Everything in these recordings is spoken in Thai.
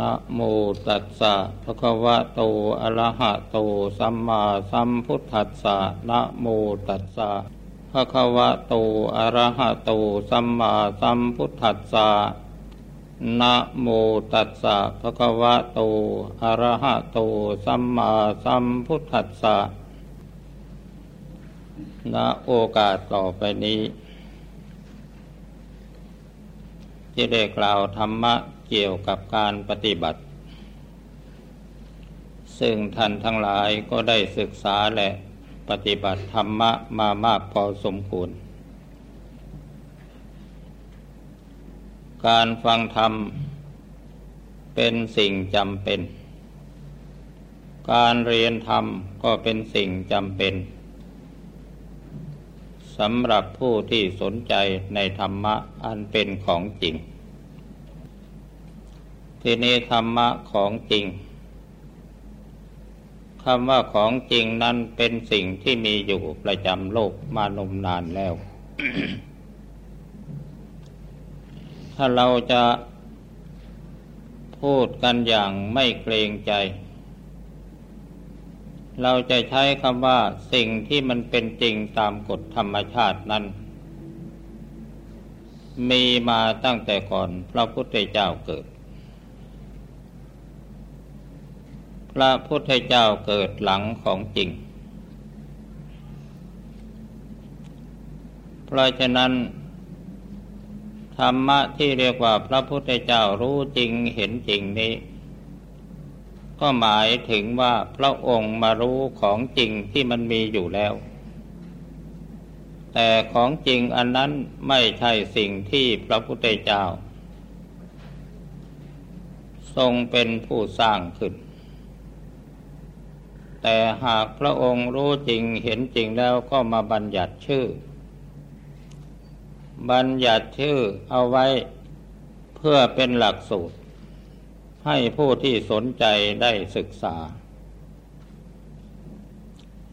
นะโมตัสสะภะคะวะโตอะระหะโตสัมมาสัมพุทธัสสะนะโมตัสสะภะคะวะโตอะระหะโตสัมมาสัมพุทธัสสะนะโมตัสสะภะคะวะโตอะระหะโตสัมมาสัมพุทธัสสะณโอกาสต่อไปนี้ที่ได้กล่าวธรรมะ เกี่ยวกับการปฏิบัติ ซึ่งท่านทั้งหลายก็ได้ศึกษาและปฏิบัติธรรมะมามากพอสมควร การฟังธรรมเป็นสิ่งจำเป็น การเรียนธรรมก็เป็นสิ่งจำเป็นสำหรับผู้ที่สนใจในธรรมะอันเป็นของจริง ทีนี้ธรรมะของจริงคำว่าของจริงนั้นเป็นสิ่งที่มีอยู่ประจำโลกมานมนานแล้ว ถ้าเราจะพูดกันอย่างไม่เกรงใจ เราจะใช้คำว่าสิ่งที่มันเป็นจริงตามกฎธรรมชาตินั้น มีมาตั้งแต่ก่อนพระพุทธเจ้าเกิด พระพุทธเจ้าเกิดหลังของจริง เพราะฉะนั้น ธรรมะที่เรียกว่าพระพุทธเจ้ารู้จริงเห็นจริงนี้ ก็หมายถึงว่าพระองค์มารู้ของจริงที่มันมีอยู่แล้ว แต่ของจริงอันนั้นไม่ใช่สิ่งที่พระพุทธเจ้า ทรงเป็นผู้สร้างขึ้น แต่หากพระองค์รู้จริงเห็นจริงแล้วก็มาบัญญัติชื่อ บัญญัติชื่อเอาไว้เพื่อเป็นหลักสูตร ให้ผู้ที่สนใจได้ศึกษา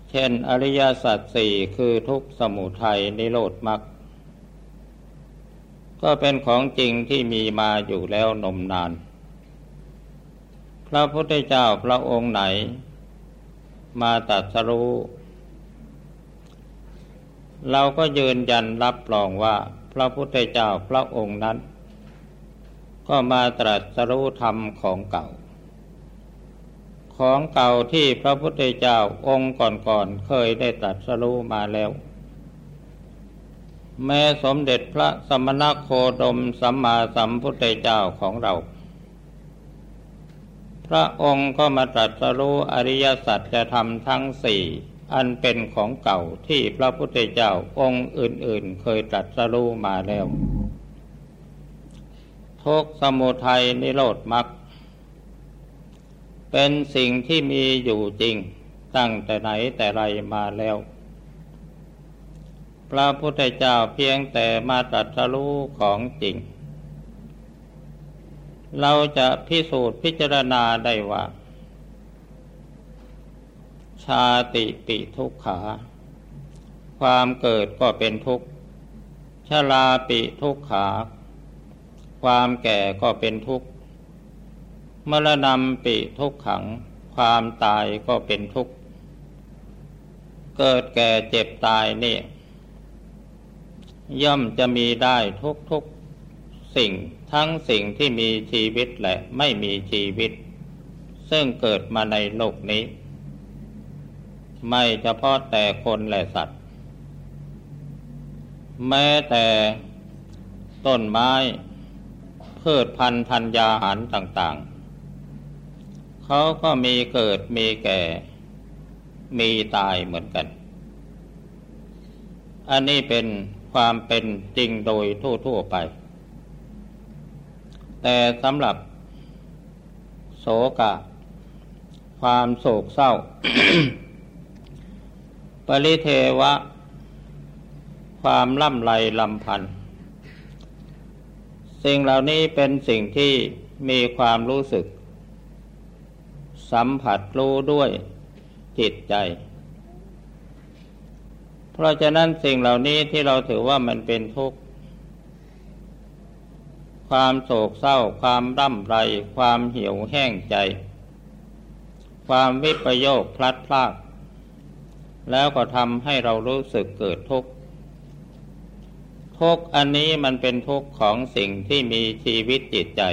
เช่นอริยสัจสี่คือทุกสมุทัยนิโรธมรรคก็เป็นของจริงที่มีมาอยู่แล้วนมนาน พระพุทธเจ้าพระองค์ไหน มาตัดสรู้ เราก็ยืนยันรับรองว่า พระพุทธเจ้าพระองค์นั้น ก็มาตรัสรู้ธรรมของเก่า ของเก่าที่พระพุทธเจ้าองค์ก่อนๆเคยได้ตรัสรู้มาแล้ว แม้สมเด็จพระสมณโคดมสัมมาสัมพุทธเจ้าของเรา พระองค์ก็มาตรัสรู้อริยสัจจะทำทั้งสี่อันเป็นของเก่าที่พระพุทธเจ้าองค์อื่นๆ เคยตรัสรู้มาแล้วทุกสมุทัยนิโรธมรรคเป็นสิ่งที่มีอยู่จริงตั้งแต่ไหนแต่ไรมาแล้ว พระพุทธเจ้าเพียงแต่มาตรัสรู้ของจริง เราจะพิสูจน์พิจารณาได้ว่า ชาติปิทุกขา ความเกิดก็เป็นทุกข์ชลาปิทุกขา ความแก่ก็เป็นทุกข์มรณะปิทุกขัง ความตายก็เป็นทุกข์เกิดแก่เจ็บตายนี่ย่อมจะมีได้ทุกทุกสิ่ง ทั้งสิ่งที่มีชีวิตและไม่มีชีวิต ซึ่งเกิดมาในโลกนี้ ไม่เฉพาะแต่คนและสัตว์ แม้แต่ต้นไม้ พืชพันธุ์ธัญญาหารต่างๆ เขาก็มีเกิดมีแก่ มีตายเหมือนกัน อันนี้เป็นความเป็นจริงโดยทั่ว ๆ ไป แต่สำหรับ โศกะ ความโศกเศร้า ปริเทวะ ความล่ำไรลำพันธ์สิ่งเหล่านี้เป็นสิ่งที่มีความรู้สึก สัมผัสรู้ด้วยจิตใจ เพราะฉะนั้นสิ่งเหล่านี้ที่เราถือว่ามันเป็นทุกข์ ความโศกเศร้า ความร่ำไร ความเหี่ยวแห้งใจ ความวิปโยคพลัดพราก แล้วก็ทำให้เรารู้สึกเกิดทุกข์ ทุกข์อันนี้มันเป็นทุกข์ของสิ่งที่มีชีวิตจิตใจ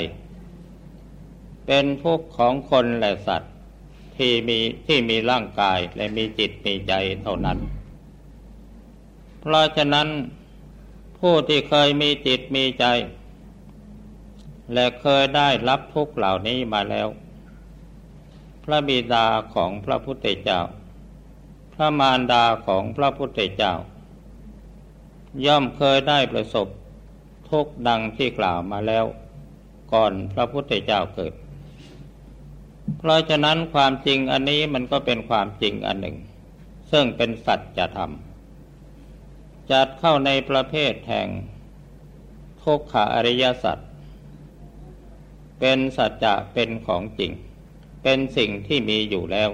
เป็นทุกข์ของคนและสัตว์ที่มีที่มีร่างกายและมีจิตมีใจเท่านั้น เพราะฉะนั้นผู้ที่เคยมีจิตมีใจ และเคยได้รับทุกเหล่านี้มาแล้ว พระบิดาของพระพุทธเจ้า พระมารดาของพระพุทธเจ้า ย่อมเคยได้ประสบทุกดังที่กล่าวมาแล้ว ก่อนพระพุทธเจ้าเกิด เพราะฉะนั้นความจริงอันนี้มันก็เป็นความจริงอันหนึ่ง ซึ่งเป็นสัจธรรมจัดเข้าในประเภทแห่งทุกขอริยสัจ เป็นสัจจะเป็นของจริง เป็นสิ่งที่มีอยู่แล้ว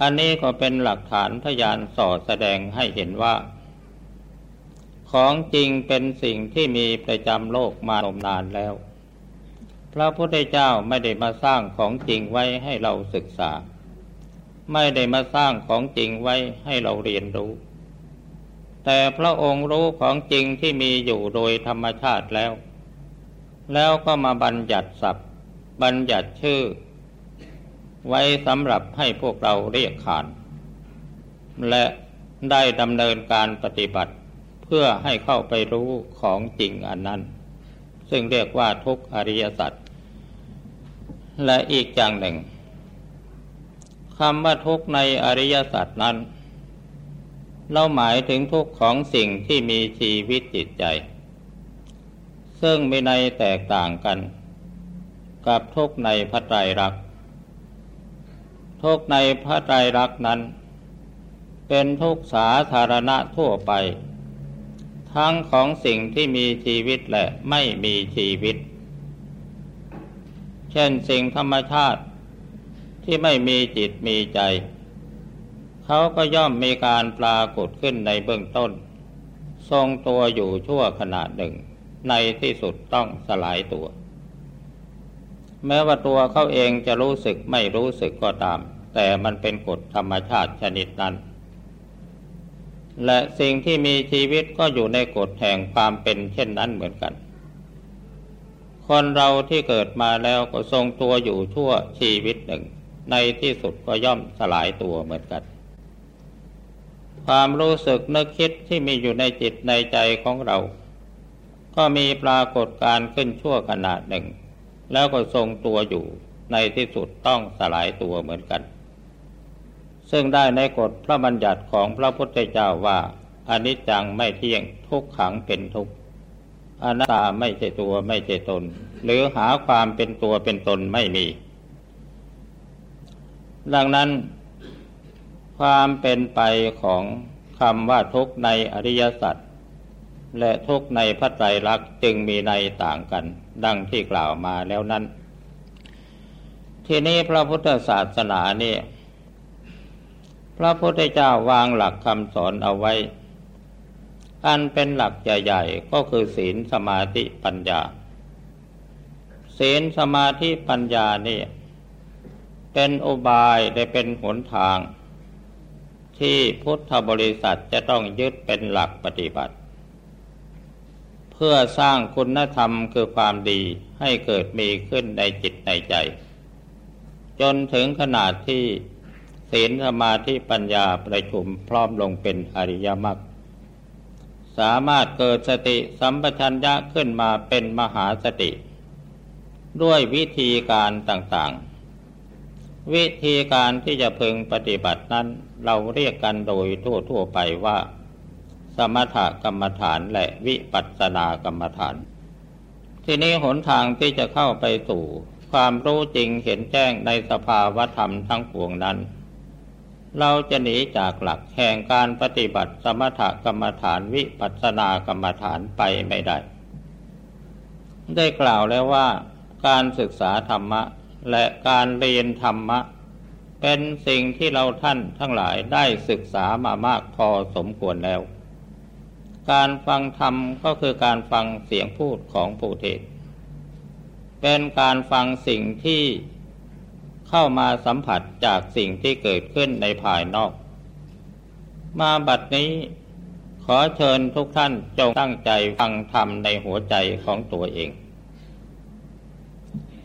อันนี้ก็เป็นหลักฐานพยานสอดแสดงให้เห็นว่า ของจริงเป็นสิ่งที่มีประจำโลกมานมนานแล้ว พระพุทธเจ้าไม่ได้มาสร้างของจริงไว้ให้เราศึกษา ไม่ได้มาสร้างของจริงไว้ให้เราเรียนรู้ แต่พระองค์รู้ของจริงที่มีอยู่โดยธรรมชาติแล้ว แล้วก็มาบัญญัติศัพท์ บัญญัติชื่อ ไว้สำหรับให้พวกเราเรียกขาน และได้ดำเนินการปฏิบัติเพื่อให้เข้าไปรู้ของจริงอันนั้น ซึ่งเรียกว่าทุกอริยสัจและอีกอย่างหนึ่งคำว่าทุกในอริยสัจนั้น เราหมายถึงทุกข์ของสิ่งที่มีชีวิตจิตใจ ซึ่งมีในแตกต่างกัน กับทุกในพระไตรลักษณ์ทุกในพระไตรลักษณ์นั้น เป็นทุกสาธารณะทั่วไป ทั้งของสิ่งที่มีชีวิตและไม่มีชีวิต เช่นสิ่งธรรมชาติที่ไม่มีจิตมีใจ เขาก็ย่อมมีการปรากฏขึ้นในเบื้องต้น ทรงตัวอยู่ชั่วขณะหนึ่ง ในที่สุดต้องสลายตัว แม้ว่าตัวเขาเองจะรู้สึกไม่รู้สึกก็ตาม แต่มันเป็นกฎธรรมชาติชนิดนั้น และสิ่งที่มีชีวิตก็อยู่ในกฎแห่งความเป็นเช่นนั้นเหมือนกัน คนเราที่เกิดมาแล้วก็ทรงตัวอยู่ชั่วชีวิตหนึ่ง ในที่สุดก็ย่อมสลายตัวเหมือนกันความรู้สึกนึกคิดที่มีอยู่ในจิตในใจของเรา ก็มีปรากฏการขึ้นชั่วขนาดหนึ่ง แล้วก็ทรงตัวอยู่ในที่สุดต้องสลายตัวเหมือนกัน ซึ่งได้ในกฎพระบัญญัติของพระพุทธเจ้าว่าอนิจจังไม่เที่ยงทุกขังเป็นทุกอนัตตาไม่ใช่ตัวไม่ใช่ตน หรือหาความเป็นตัวเป็นตนไม่มี ดังนั้น ความเป็นไปของคำว่าทุกในอริยสัจ และทุกในพระไตรลักษณ์จึงมีในต่างกัน ดังที่กล่าวมาแล้วนั้น ทีนี้พระพุทธศาสนานี่ พระพุทธเจ้าวางหลักคำสอนเอาไว้ อันเป็นหลักใหญ่ๆก็คือศีลสมาธิปัญญา ศีลสมาธิปัญญานี่ เป็นอุบายได้เป็นหนทาง ที่พุทธบริษัทจะต้องยึดเป็นหลักปฏิบัติ เพื่อสร้างคุณธรรมคือความดีให้เกิดมีขึ้นในจิตในใจ จนถึงขนาดที่ศีลสมาธิปัญญาประชุมพร้อมลงเป็นอริยมรรคสามารถเกิดสติสัมปชัญญะขึ้นมาเป็นมหาสติ ด้วยวิธีการต่างๆ วิธีการที่จะพึงปฏิบัตินั้นเราเรียกกันโดยทั่วๆไปว่า สมถกรรมฐานและวิปัสสนากรรมฐาน ทีนี้หนทางที่จะเข้าไปสู่ ความรู้จริงเห็นแจ้งในสภาวธรรมทั้งปวงนั้น เราจะหนีจากหลักแห่งการปฏิบัติสมถกรรมฐานวิปัสสนากรรมฐานไปไม่ได้ ได้กล่าวแล้วว่า การศึกษาธรรมะและการเรียนธรรมะเป็นสิ่งที่เราท่านทั้งหลายได้ศึกษามามากพอสมควรแล้ว การฟังธรรมก็คือการฟังเสียงพูดของผู้เทศ เป็นการฟังสิ่งที่เข้ามาสัมผัสจากสิ่งที่เกิดขึ้นในภายนอก มาบัดนี้ขอเชิญทุกท่านจงตั้งใจฟังธรรมในหัวใจของตัวเอง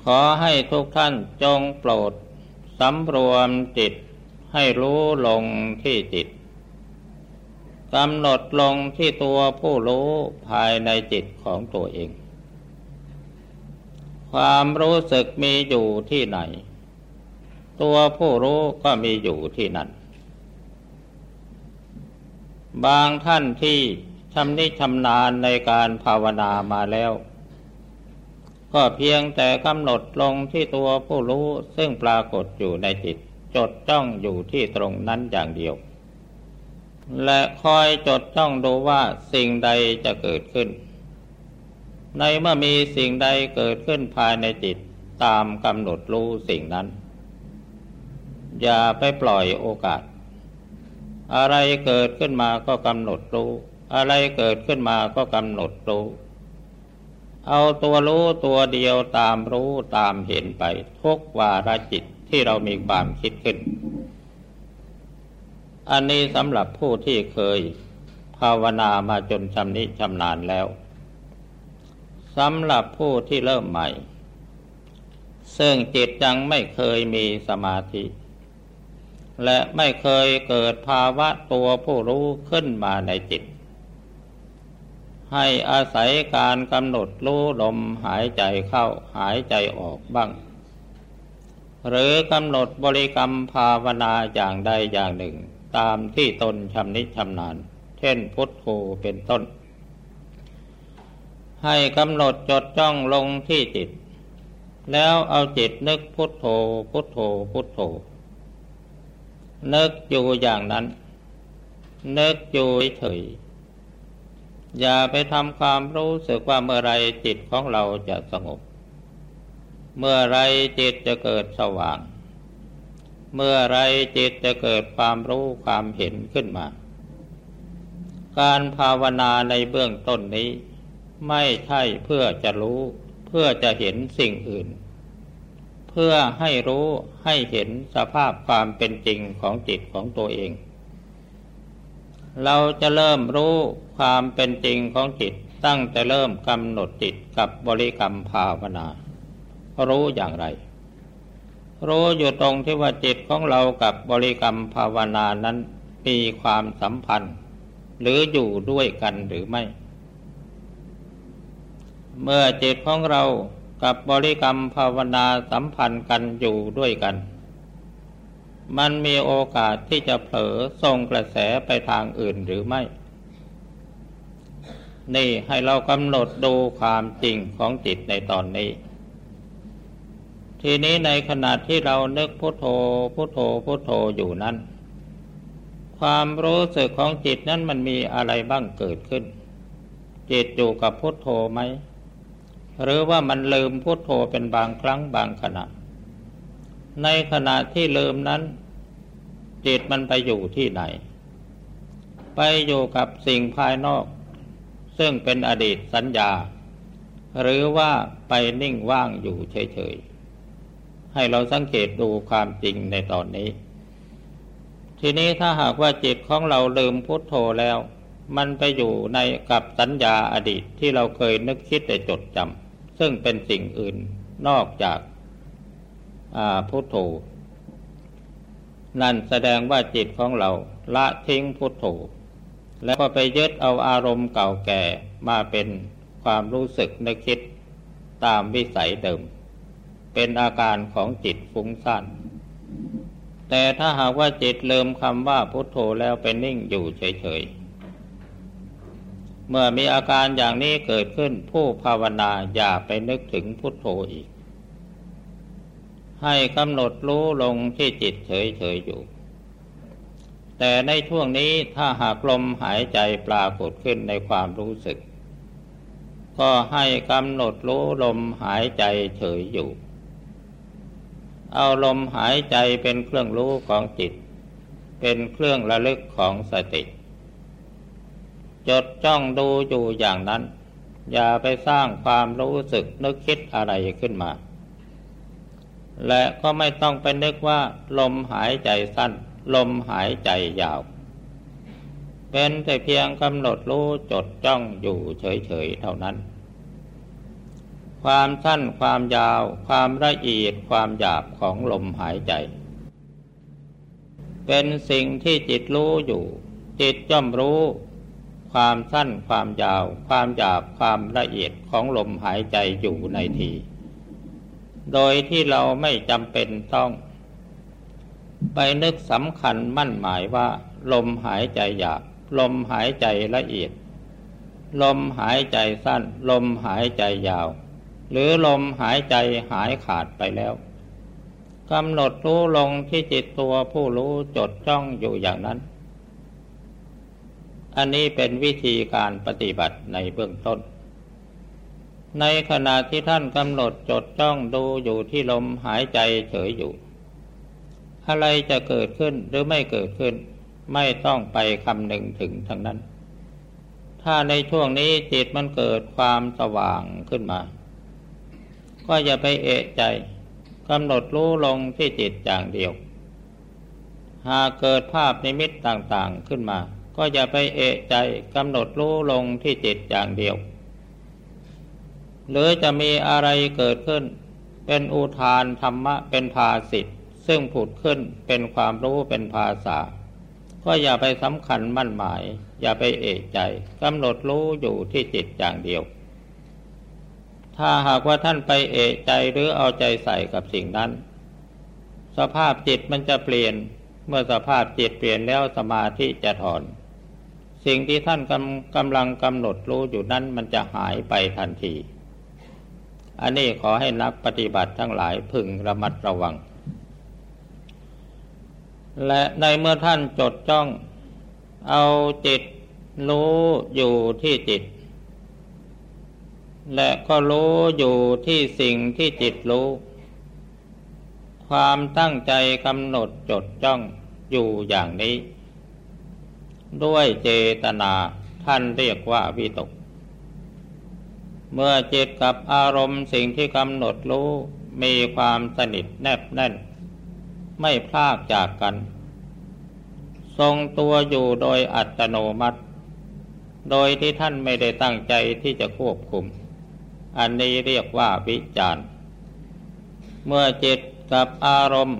ขอให้ทุกท่านจงโปรดสำรวมจิตให้รู้ลงที่จิต กำหนดลงที่ตัวผู้รู้ภายในจิตของตัวเอง ความรู้สึกมีอยู่ที่ไหน ตัวผู้รู้ก็มีอยู่ที่นั่น บางท่านที่ชำนิชำนาญในการภาวนามาแล้ว ก็เพียงแต่กำหนดลงที่ตัวผู้รู้ซึ่งปรากฏอยู่ในจิต จดจ้องอยู่ที่ตรงนั้นอย่างเดียว และคอยจดจ้องดูว่าสิ่งใดจะเกิดขึ้น ในเมื่อมีสิ่งใดเกิดขึ้นภายในจิตตามกำหนดรู้สิ่งนั้น อย่าไปปล่อยโอกาส อะไรเกิดขึ้นมาก็กำหนดรู้ อะไรเกิดขึ้นมาก็กำหนดรู้ เอาตัวรู้ตัวเดียวตามรู้ตามเห็นไปทุกวาระจิตที่เรามีความคิดขึ้น อันนี้สำหรับผู้ที่เคยภาวนามาจนชำนิชำนาญแล้วสำหรับผู้ที่เริ่มใหม่ ซึ่งจิตยังไม่เคยมีสมาธิ และไม่เคยเกิดภาวะตัวผู้รู้ขึ้นมาในจิต ให้อาศัยการกำหนดรู้ลมหายใจเข้าหายใจออกบ้าง หรือกำหนดบริกรรมภาวนาอย่างใดอย่างหนึ่ง ตามที่ตนชำนิชำนาญ เช่นพุทโธเป็นต้น ให้กำหนดจดจ้องลงที่จิต แล้วเอาจิตนึกพุทโธพุทโธพุทโธ นึกอยู่อย่างนั้น นึกอยู่เฉยอย่าไปทำความรู้สึกว่าเมื่อไรจิตของเราจะสงบ เมื่อไรจิตจะเกิดสว่าง เมื่อไรจิตจะเกิดความรู้ความเห็นขึ้นมา การภาวนาในเบื้องต้นนี้ ไม่ใช่เพื่อจะรู้ เพื่อจะเห็นสิ่งอื่น เพื่อให้รู้ให้เห็นสภาพความเป็นจริงของจิตของตัวเอง เราจะเริ่มรู้ความเป็นจริงของจิตตั้งแต่เริ่มกำหนดจิตกับบริกรรมภาวนา รู้อย่างไร รู้อยู่ตรงที่ว่าจิตของเรากับบริกรรมภาวนานั้นมีความสัมพันธ์ หรืออยู่ด้วยกันหรือไม่ เมื่อจิตของเรากับบริกรรมภาวนาสัมพันธ์กันอยู่ด้วยกัน มันมีโอกาสที่จะเผลอส่งกระแสไปทางอื่นหรือไม่ นี่ให้เรากำหนดดูความจริงของจิตในตอนนี้ ทีนี้ในขณะที่เรานึกพุโทโธพุโทโธพุโทโธอยู่นั้น ความรู้สึกของจิตนั้นมันมีอะไรบ้างเกิดขึ้น จิตอยู่กับพุโทโธไหม หรือว่ามันลืมพุโทโธเป็นบางครั้งบางขณะ ในขณะที่ลืมนั้น จิตมันไปอยู่ที่ไหน ไปอยู่กับสิ่งภายนอก ซึ่งเป็นอดีตสัญญา หรือว่าไปนิ่งว่างอยู่เฉยๆ ให้เราสังเกตดูความจริงในตอนนี้ ทีนี้ถ้าหากว่าจิตของเราลืมพุทโธแล้ว มันไปอยู่ในกับสัญญาอดีตที่เราเคยนึกคิดแต่จดจำซึ่งเป็นสิ่งอื่นนอกจากพุทโธนั่นแสดงว่าจิตของเราละทิ้งพุทโธแล้วก็ไปยึดเอาอารมณ์เก่าแก่มาเป็นความรู้สึกนึกคิดตามวิสัยเดิม เป็นอาการของจิตฟุ้งซ่านแต่ถ้าหากว่าจิตลืมคำว่าพุทโธแล้วเป็นนิ่งอยู่เฉยๆ เมื่อมีอาการอย่างนี้เกิดขึ้นผู้ภาวนาอย่าไปนึกถึงพุทโธอีก ให้กำหนดรู้ลงที่จิตเฉยๆอยู่ แต่ในช่วงนี้ถ้าหากลมหายใจปรากฏขึ้นในความรู้สึก ก็ให้กำหนดรู้ลมหายใจเฉยอยู่ เอาลมหายใจเป็นเครื่องรู้ของจิต เป็นเครื่องระลึกของสติ จดจ้องดูอยู่อย่างนั้น อย่าไปสร้างความรู้สึกนึกคิดอะไรขึ้นมา และก็ไม่ต้องไปนึกว่า ลมหายใจสั้น ลมหายใจยาว เป็นแต่เพียงกำหนดรู้จดจ้องอยู่เฉยๆเท่านั้น ความสั้นความยาว ความละเอียดความหยาบของลมหายใจ เป็นสิ่งที่จิตรู้อยู่ จิตย่อมรู้ ความสั้นความยาว ความหยาบความละเอียดของลมหายใจอยู่ในที โดยที่เราไม่จำเป็นต้อง ไปนึกสำคัญมั่นหมายว่า ลมหายใจหยาบ ลมหายใจละเอียด ลมหายใจสั้น ลมหายใจยาว หรือลมหายใจหายขาดไปแล้วกำหนดรู้ลงที่จิตตัวผู้รู้จดจ้องอยู่อย่างนั้น อันนี้เป็นวิธีการปฏิบัติในเบื้องต้น ในขณะที่ท่านกำหนดจดจ้องดูอยู่ที่ลมหายใจเฉยอยู่ อะไรจะเกิดขึ้นหรือไม่เกิดขึ้น ไม่ต้องไปคำหนึ่งถึงทั้งนั้น ถ้าในช่วงนี้จิตมันเกิดความสว่างขึ้นมา ก็อย่าไปเอะใจกำหนดรู้ลงที่จิตอย่างเดียว หากเกิดภาพนิมิตต่างๆขึ้นมา ก็อย่าไปเอะใจกำหนดรู้ลงที่จิตอย่างเดียว หรือจะมีอะไรเกิดขึ้น เป็นอุทานธรรมะเป็นภาสิทธ์ซึ่งผุดขึ้นเป็นความรู้เป็นภาษา ก็อย่าไปสำคัญมั่นหมาย อย่าไปเอะใจกำหนดรู้อยู่ที่จิตอย่างเดียว ถ้าหากว่าท่านไปเอะใจหรือเอาใจใส่กับสิ่งนั้น สภาพจิตมันจะเปลี่ยน เมื่อสภาพจิตเปลี่ยนแล้วสมาธิจะถอน สิ่งที่ท่านกำกำลังกำหนดรู้อยู่นั้นมันจะหายไปทันที อันนี้ขอให้นักปฏิบัติทั้งหลายพึงระมัดระวัง และในเมื่อท่านจดจ้องเอาจิตรู้อยู่ที่จิต และก็รู้อยู่ที่สิ่งที่จิตรู้ ความตั้งใจกำหนดจดจ้องอยู่อย่างนี้ ด้วยเจตนาท่านเรียกว่าวิตก เมื่อจิตกับอารมณ์สิ่งที่กำหนดรู้มีความสนิทแนบแน่น ไม่พลากจากกัน ทรงตัวอยู่โดยอัตโนมัติ โดยที่ท่านไม่ได้ตั้งใจที่จะควบคุม อันนี้เรียกว่าวิจารณ์เมื่อจิตกับอารมณ์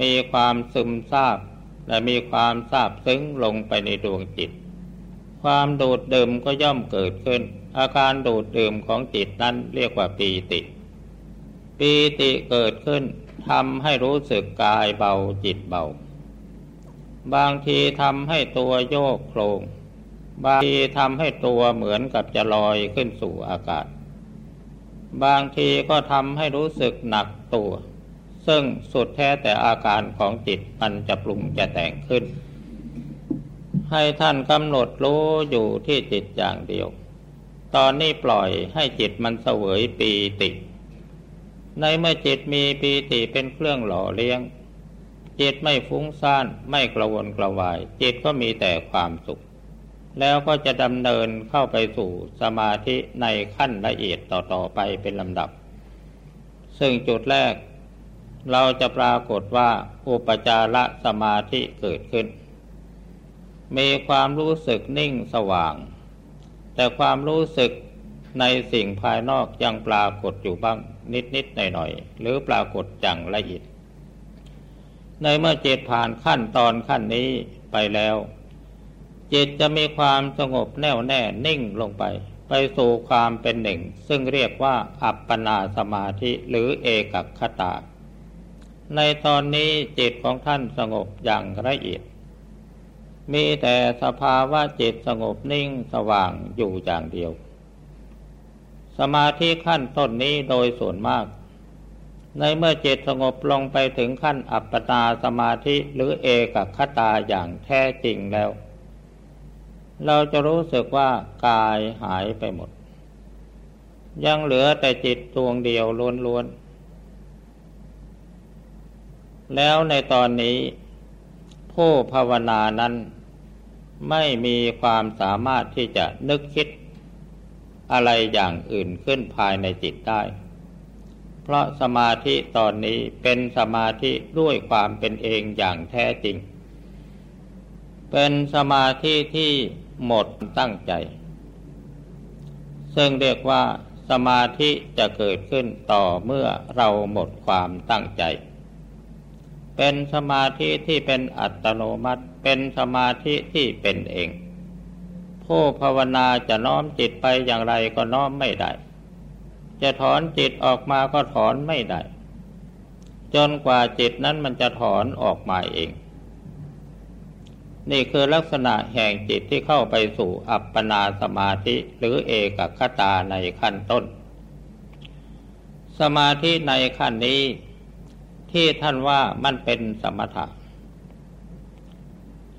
มีความซึมซาบและมีความซาบซึ้งลงไปในดวงจิต ความโดดเดิมก็ย่อมเกิดขึ้น อาการโดดเดิมของจิตนั้นเรียกว่าปีติ ปีติเกิดขึ้นทำให้รู้สึกกายเบาจิตเบา บางทีทำให้ตัวโยกโครง บางทีทำให้ตัวเหมือนกับจะลอยขึ้นสู่อากาศ บางทีก็ทำให้รู้สึกหนักตัว ซึ่งสุดแท้แต่อาการของจิตมันจะปรุงจะแต่งขึ้น ให้ท่านกำหนดรู้อยู่ที่จิตอย่างเดียว ตอนนี้ปล่อยให้จิตมันเสวยปีติ ในเมื่อจิตมีปีติเป็นเครื่องหล่อเลี้ยง จิตไม่ฟุ้งซ่านไม่กระวนกระวาย จิตก็มีแต่ความสุข แล้วก็จะดำเนินเข้าไปสู่สมาธิในขั้นละเอียดต่อๆไปเป็นลำดับ ซึ่งจุดแรก เราจะปรากฏว่าอุปจารสมาธิเกิดขึ้น มีความรู้สึกนิ่งสว่าง แต่ความรู้สึกในสิ่งภายนอกยังปรากฏอยู่บ้างนิดนิดหน่อยหน่อยหรือปรากฏจังละเอียด ในเมื่อเจตผ่านขั้นตอนขั้นนี้ไปแล้ว จิตจะมีความสงบแน่วแน่นิ่งลงไป ไปสู่ความเป็นหนึ่ง ซึ่งเรียกว่าอัปปนาสมาธิหรือเอกคตา ในตอนนี้จิตของท่านสงบอย่างละเอียด มีแต่สภาวะจิตสงบนิ่งสว่างอยู่อย่างเดียว สมาธิขั้นต้นนี้โดยส่วนมาก ในเมื่อจิตสงบลงไปถึงขั้นอัปปนาสมาธิหรือเอกคตาอย่างแท้จริงแล้ว เราจะรู้สึกว่ากายหายไปหมด ยังเหลือแต่จิตดวงเดียวล้วนๆ แล้วในตอนนี้ ผู้ภาวนานั้น ไม่มีความสามารถที่จะนึกคิด อะไรอย่างอื่นขึ้นภายในจิตได้ เพราะสมาธิตอนนี้เป็นสมาธิด้วยความเป็นเองอย่างแท้จริง เป็นสมาธิที่ หมดตั้งใจ ซึ่งเรียกว่าสมาธิจะเกิดขึ้นต่อเมื่อเราหมดความตั้งใจ เป็นสมาธิที่เป็นอัตโนมัติ เป็นสมาธิที่เป็นเอง ผู้ภาวนาจะน้อมจิตไปอย่างไรก็น้อมไม่ได้ จะถอนจิตออกมาก็ถอนไม่ได้ จนกว่าจิตนั้นมันจะถอนออกมาเอง นี่คือลักษณะแห่งจิตที่เข้าไปสู่อัปปนาสมาธิหรือเอกคตาในขั้นต้น สมาธิในขั้นนี้ ที่ท่านว่ามันเป็นสมถะ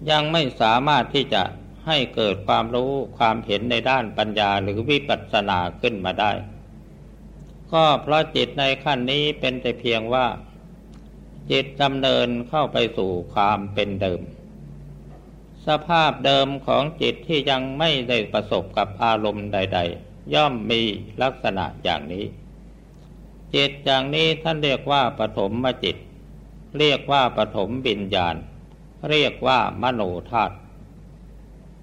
ยังไม่สามารถที่จะให้เกิดความรู้ความเห็นในด้านปัญญาหรือวิปัสสนาขึ้นมาได้ ก็เพราะจิตในขั้นนี้เป็นแต่เพียงว่า จิตดำเนินเข้าไปสู่ความเป็นเดิม สภาพเดิมของจิตที่ยังไม่ได้ประสบกับอารมณ์ใด ๆ ย่อมมีลักษณะอย่างนี้ จิตอย่างนี้ท่านเรียกว่าปฐมมจิต เรียกว่าปฐมบิญญาณ เรียกว่ามโนธาตุ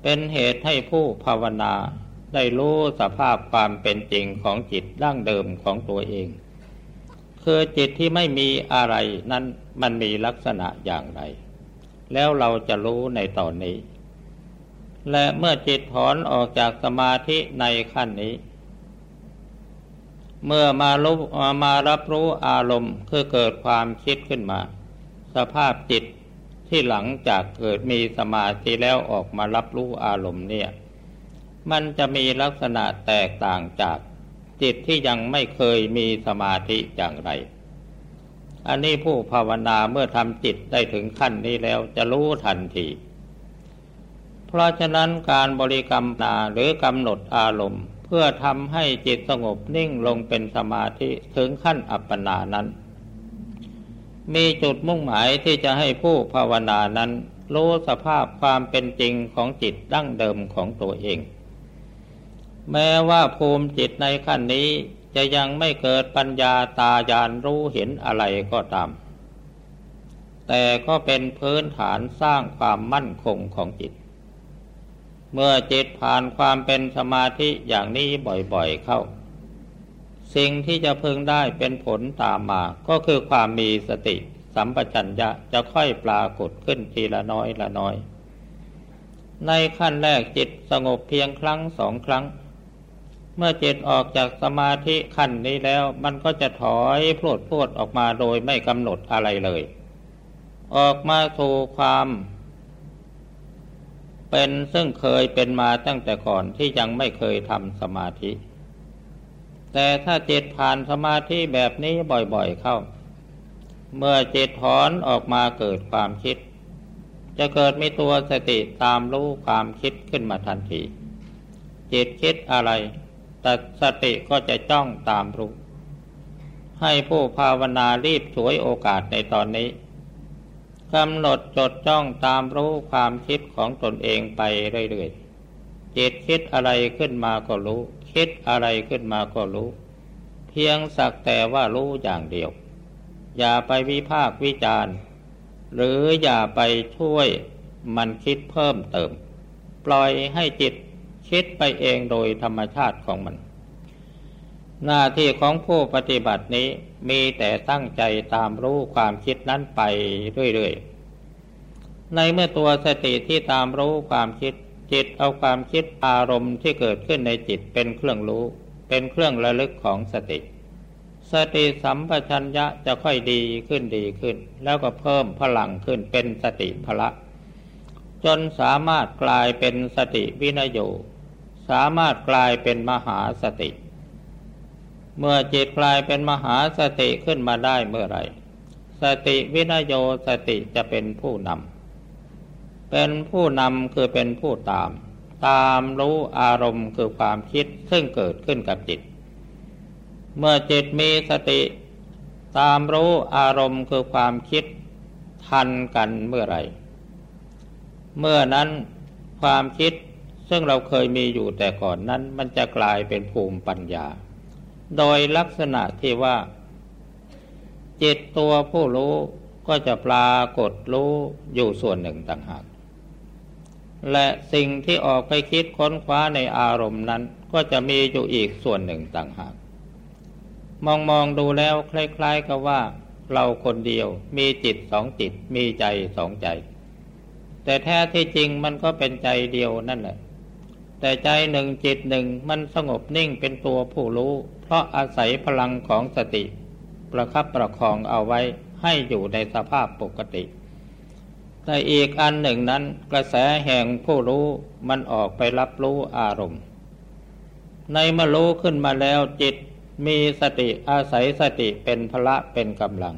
เป็นเหตุให้ผู้ภาวนาได้รู้สภาพความเป็นจริงของจิตดั้งเดิมของตัวเอง คือจิตที่ไม่มีอะไรนั้นมันมีลักษณะอย่างไร แล้วเราจะรู้ในตอนนี้ และเมื่อจิตถอนออกจากสมาธิในขั้นนี้ เมื่อมารู้มารับรู้อารมณ์คือเกิดความคิดขึ้นมา สภาพจิตที่หลังจากเกิดมีสมาธิแล้วออกมารับรู้อารมณ์เนี่ย มันจะมีลักษณะแตกต่างจากจิตที่ยังไม่เคยมีสมาธิอย่างไร อันนี้ผู้ภาวนาเมื่อทำจิตได้ถึงขั้นนี้แล้วจะรู้ทันที เพราะฉะนั้นการบริกรรมนาหรือกำหนดอารมณ์ เพื่อทำให้จิตสงบนิ่งลงเป็นสมาธิถึงขั้นอัปปนานั้น มีจุดมุ่งหมายที่จะให้ผู้ภาวนานั้นรู้สภาพความเป็นจริงของจิตดั้งเดิมของตัวเอง แม้ว่าภูมิจิตในขั้นนี้ จะยังไม่เกิดปัญญาตาญาณรู้เห็นอะไรก็ตาม แต่ก็เป็นพื้นฐานสร้างความมั่นคงของจิต เมื่อจิตผ่านความเป็นสมาธิอย่างนี้บ่อยๆเข้า สิ่งที่จะพึงได้เป็นผลตามมา ก็คือความมีสติสัมปชัญญะจะค่อยปรากฏขึ้นทีละน้อยละน้อย ในขั้นแรกจิตสงบเพียงครั้งสองครั้ง เมื่อจิตออกจากสมาธิขั้นนี้แล้ว มันก็จะถอยพลดพลดออกมาโดยไม่กำหนดอะไรเลย ออกมาสู่ความ เป็นซึ่งเคยเป็นมาตั้งแต่ก่อนที่ยังไม่เคยทำสมาธิ แต่ถ้าจิตผ่านสมาธิแบบนี้บ่อยๆเข้า เมื่อจิตถอนออกมาเกิดความคิด จะเกิดมีตัวสติตามรู้ความคิดขึ้นมาทันที จิตคิดอะไร แต่สติก็จะจ้องตามรู้ ให้ผู้ภาวนารีบฉวยโอกาสในตอนนี้กำหนดจดจ้องตามรู้ความคิดของตนเองไปเรื่อยๆจิตคิดอะไรขึ้นมาก็รู้ คิดอะไรขึ้นมาก็รู้ เพียงสักแต่ว่ารู้อย่างเดียว อย่าไปวิพากวิจารณ์ หรืออย่าไปช่วยมันคิดเพิ่มเติม ปล่อยให้จิต คิดไปเองโดยธรรมชาติของมัน หน้าที่ของผู้ปฏิบัตินี้มีแต่ตั้งใจตามรู้ความคิดนั้นไปเรื่อยๆ ในเมื่อตัวสติที่ตามรู้ความคิดจิตเอาความคิดอารมณ์ที่เกิดขึ้นในจิตเป็นเครื่องรู้ เป็นเครื่องระลึกของสติ สติสัมปชัญญะจะค่อยดีขึ้นดีขึ้น แล้วก็เพิ่มพลังขึ้นเป็นสติพละ จนสามารถกลายเป็นสติวินโย สามารถกลายเป็นมหาสติ เมื่อจิตกลายเป็นมหาสติขึ้นมาได้เมื่อไรสติวินโยสติจะเป็นผู้นำ เป็นผู้นำคือเป็นผู้ตาม ตามรู้อารมณ์คือความคิดซึ่งเกิดขึ้นกับจิต เมื่อจิตมีสติ ตามรู้อารมณ์คือความคิดทันกันเมื่อไร เมื่อนั้นความคิด ซึ่งเราเคยมีอยู่แต่ก่อนนั้นมันจะกลายเป็นภูมิปัญญา โดยลักษณะที่ว่า จิตตัวผู้รู้ก็จะปรากฏรู้อยู่ส่วนหนึ่งต่างหาก และสิ่งที่ออกไปคิดค้นคว้าในอารมณ์นั้นก็จะมีอยู่อีกส่วนหนึ่งต่างหาก มองมองดูแล้วคล้ายๆกับว่า เราคนเดียวมีจิตสองจิตมีใจสองใจ แต่แท้ที่จริงมันก็เป็นใจเดียวนั่นแหละ แต่ใจหนึ่งจิตหนึ่งมันสงบนิ่งเป็นตัวผู้รู้ เพราะอาศัยพลังของสติ ประคับประคองเอาไว้ให้อยู่ในสภาพปกติ แต่อีกอันหนึ่งนั้นกระแสแห่งผู้รู้มันออกไปรับรู้อารมณ์ ในเมื่อรู้ขึ้นมาแล้วจิตมีสติอาศัยสติเป็นพละเป็นกำลัง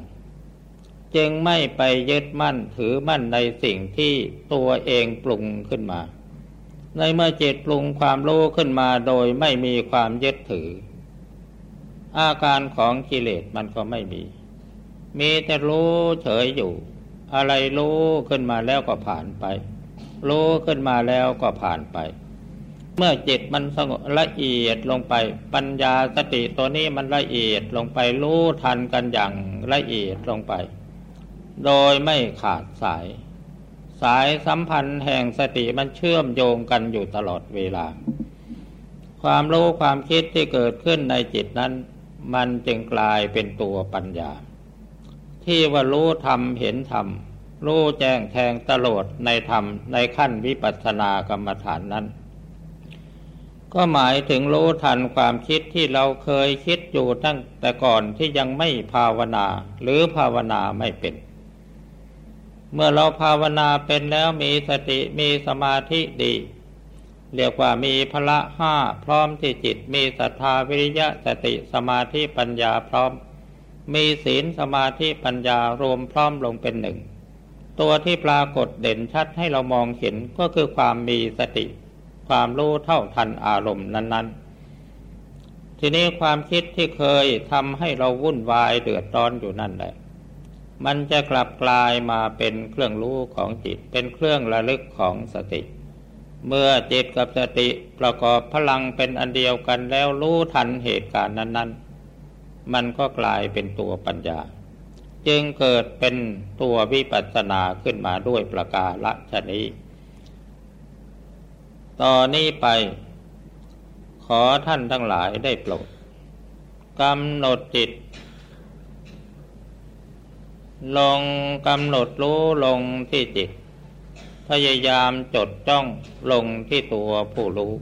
จึงไม่ไปยึดมั่นถือมั่นในสิ่งที่ตัวเองปรุงขึ้นมา ในเมื่อจิตปรุงความรู้ขึ้นมาโดยไม่มีความยึดถือ อาการของกิเลสมันก็ไม่มี มีแต่รู้เฉยอยู่ อะไรรู้ขึ้นมาแล้วก็ผ่านไป รู้ขึ้นมาแล้วก็ผ่านไป เมื่อจิตมันสงบละเอียดลงไป ปัญญาสติตัวนี้มันละเอียดลงไปรู้ทันกันอย่างละเอียดลงไป โดยไม่ขาดสาย สายสัมพันธ์แห่งสติมันเชื่อมโยงกันอยู่ตลอดเวลา ความรู้ความคิดที่เกิดขึ้นในจิตนั้น มันจึงกลายเป็นตัวปัญญา ที่ว่ารู้ธรรมเห็นธรรมรู้แจ้งแทงตลอดในธรรมในขั้นวิปัสสนากรรมฐานนั้น ก็หมายถึงรู้ทันความคิดที่เราเคยคิดอยู่ตั้งแต่ก่อนที่ยังไม่ภาวนาหรือภาวนาไม่เป็น เมื่อเราภาวนาเป็นแล้วมีสติมีสมาธิดี เรียกว่ามีพละห้าพร้อมที่จิต มีศรัทธาวิริยะสติสมาธิปัญญาพร้อม มีศีลสมาธิปัญญารวมพร้อมลงเป็นหนึ่ง ตัวที่ปรากฏเด่นชัดให้เรามองเห็นก็คือความมีสติ ความรู้เท่าทันอารมณ์นั้น ๆ ทีนี้ความคิดที่เคยทำให้เราวุ่นวายเดือดร้อนอยู่นั่นแหละ มันจะกลับกลายมาเป็นเครื่องรู้ของจิต เป็นเครื่องระลึกของสติ เมื่อจิตกับสติประกอบพลังเป็นอันเดียวกันแล้วรู้ทันเหตุการณ์นั้น ๆ มันก็กลายเป็นตัวปัญญา จึงเกิดเป็นตัววิปัสสนาขึ้นมาด้วยประกาศชนี้ ต่อนนี้ไป ขอท่านทั้งหลายได้โปรดกำหนดจิต ลงกำหนดรู้ลงที่จิต พยายามจดจ้องลงที่ตัวผู้รู้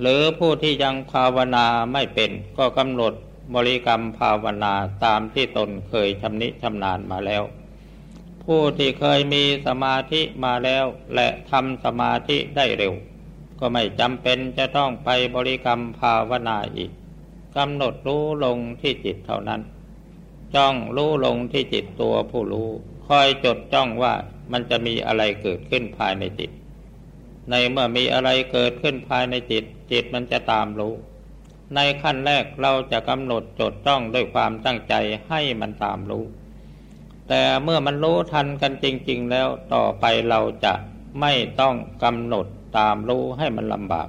หรือผู้ที่ยังภาวนาไม่เป็นก็กำหนดบริกรรมภาวนาตามที่ตนเคยชำนิชำนาญมาแล้ว ผู้ที่เคยมีสมาธิมาแล้วและทำสมาธิได้เร็ว ก็ไม่จำเป็นจะต้องไปบริกรรมภาวนาอีกกำหนดรู้ลงที่จิตเท่านั้น จ้องรู้ลงที่จิตตัวผู้รู้ คอยจดจ้องว่ามันจะมีอะไรเกิดขึ้นภายในจิต ในเมื่อมีอะไรเกิดขึ้นภายในจิต จิตมันจะตามรู้ ในขั้นแรกเราจะกำหนดจดจ้องด้วยความตั้งใจให้มันตามรู้ แต่เมื่อมันรู้ทันกันจริง ๆ แล้วต่อไปเราจะไม่ต้องกำหนดตามรู้ให้มันลำบาก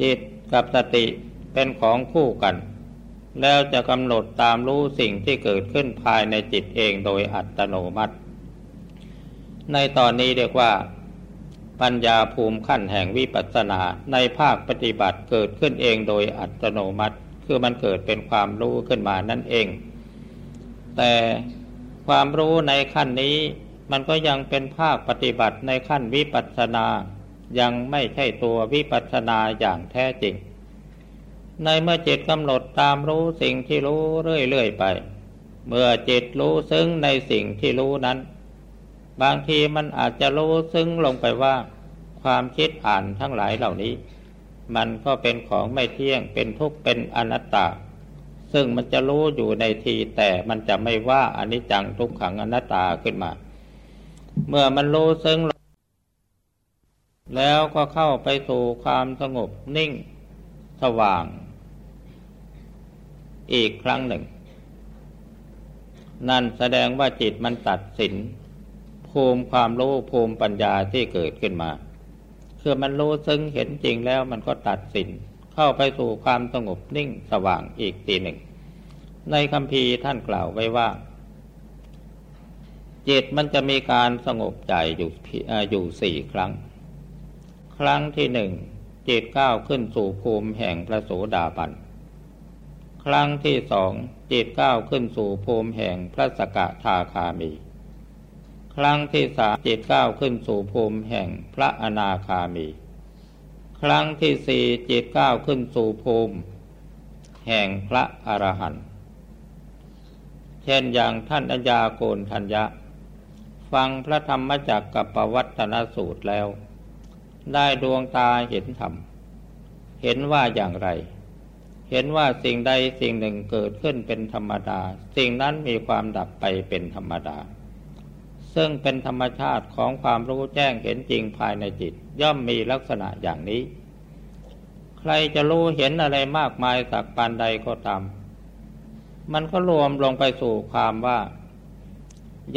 จิตกับสติเป็นของคู่กัน แล้วจะกำหนดตามรู้สิ่งที่เกิดขึ้นภายในจิตเองโดยอัตโนมัติ ในตอนนี้เรียกว่า ปัญญาภูมิขั้นแห่งวิปัสสนาในภาคปฏิบัติเกิดขึ้นเองโดยอัตโนมัติ คือมันเกิดเป็นความรู้ขึ้นมานั่นเอง แต่ความรู้ในขั้นนี้มันก็ยังเป็นภาคปฏิบัติในขั้นวิปัสสนา ยังไม่ใช่ตัววิปัสสนาอย่างแท้จริง ในเมื่อจิตกำหนดตามรู้สิ่งที่รู้เรื่อยๆไป เมื่อจิตรู้ซึ้งในสิ่งที่รู้นั้น บางทีมันอาจจะรู้ซึ้งลงไปว่า ความคิดอ่านทั้งหลายเหล่านี้ มันก็เป็นของไม่เที่ยงเป็นทุกข์เป็นอนัตตา ซึ่งมันจะรู้อยู่ในทีแต่มันจะไม่ว่าอนิจจังทุกขังอนัตตาขึ้นมา เมื่อมันรู้ซึ้งแล้วก็เข้าไปสู่ความสงบนิ่ง สว่าง อีกครั้งหนึ่ง นั่นแสดงว่าจิตมันตัดสิน ภูมิความรู้ภูมิปัญญาที่เกิดขึ้นมา คือมันรู้ซึ่งเห็นจริงแล้วมันก็ตัดสิน เข้าไปสู่ความสงบนิ่งสว่างอีกตีหนึ่ง ในคำพีท่านกล่าวไว้ว่า จิตมันจะมีการสงบใจอยู่อยู่สี่ครั้ง ครั้งที่หนึ่งจิตก้าวขึ้นสู่ภูมิแห่งพระโสดาบัน ครั้งที่สองจิตก้าวขึ้นสู่ภูมิแห่งพระสกทาคามี ครั้งที่สามจิตก้าวขึ้นสู่ภูมิแห่งพระอนาคามี ครั้งที่สี่จิตก้าวขึ้นสู่ภูมิ แห่งพระอรหันต์เช่นอย่างท่านอัญญาโกณทัญญะ ฟังพระธรรมจักกับปวัตนสูตรแล้ว ได้ดวงตาเห็นธรรม เห็นว่าอย่างไร เห็นว่าสิ่งใดสิ่งหนึ่งเกิดขึ้นเป็นธรรมดา สิ่งนั้นมีความดับไปเป็นธรรมดา ซึ่งเป็นธรรมชาติของความรู้แจ้งเห็นจริงภายในจิต ย่อมมีลักษณะอย่างนี้ ใครจะรู้เห็นอะไรมากมายสักปานใดก็ตาม มันก็รวมลงไปสู่ความว่า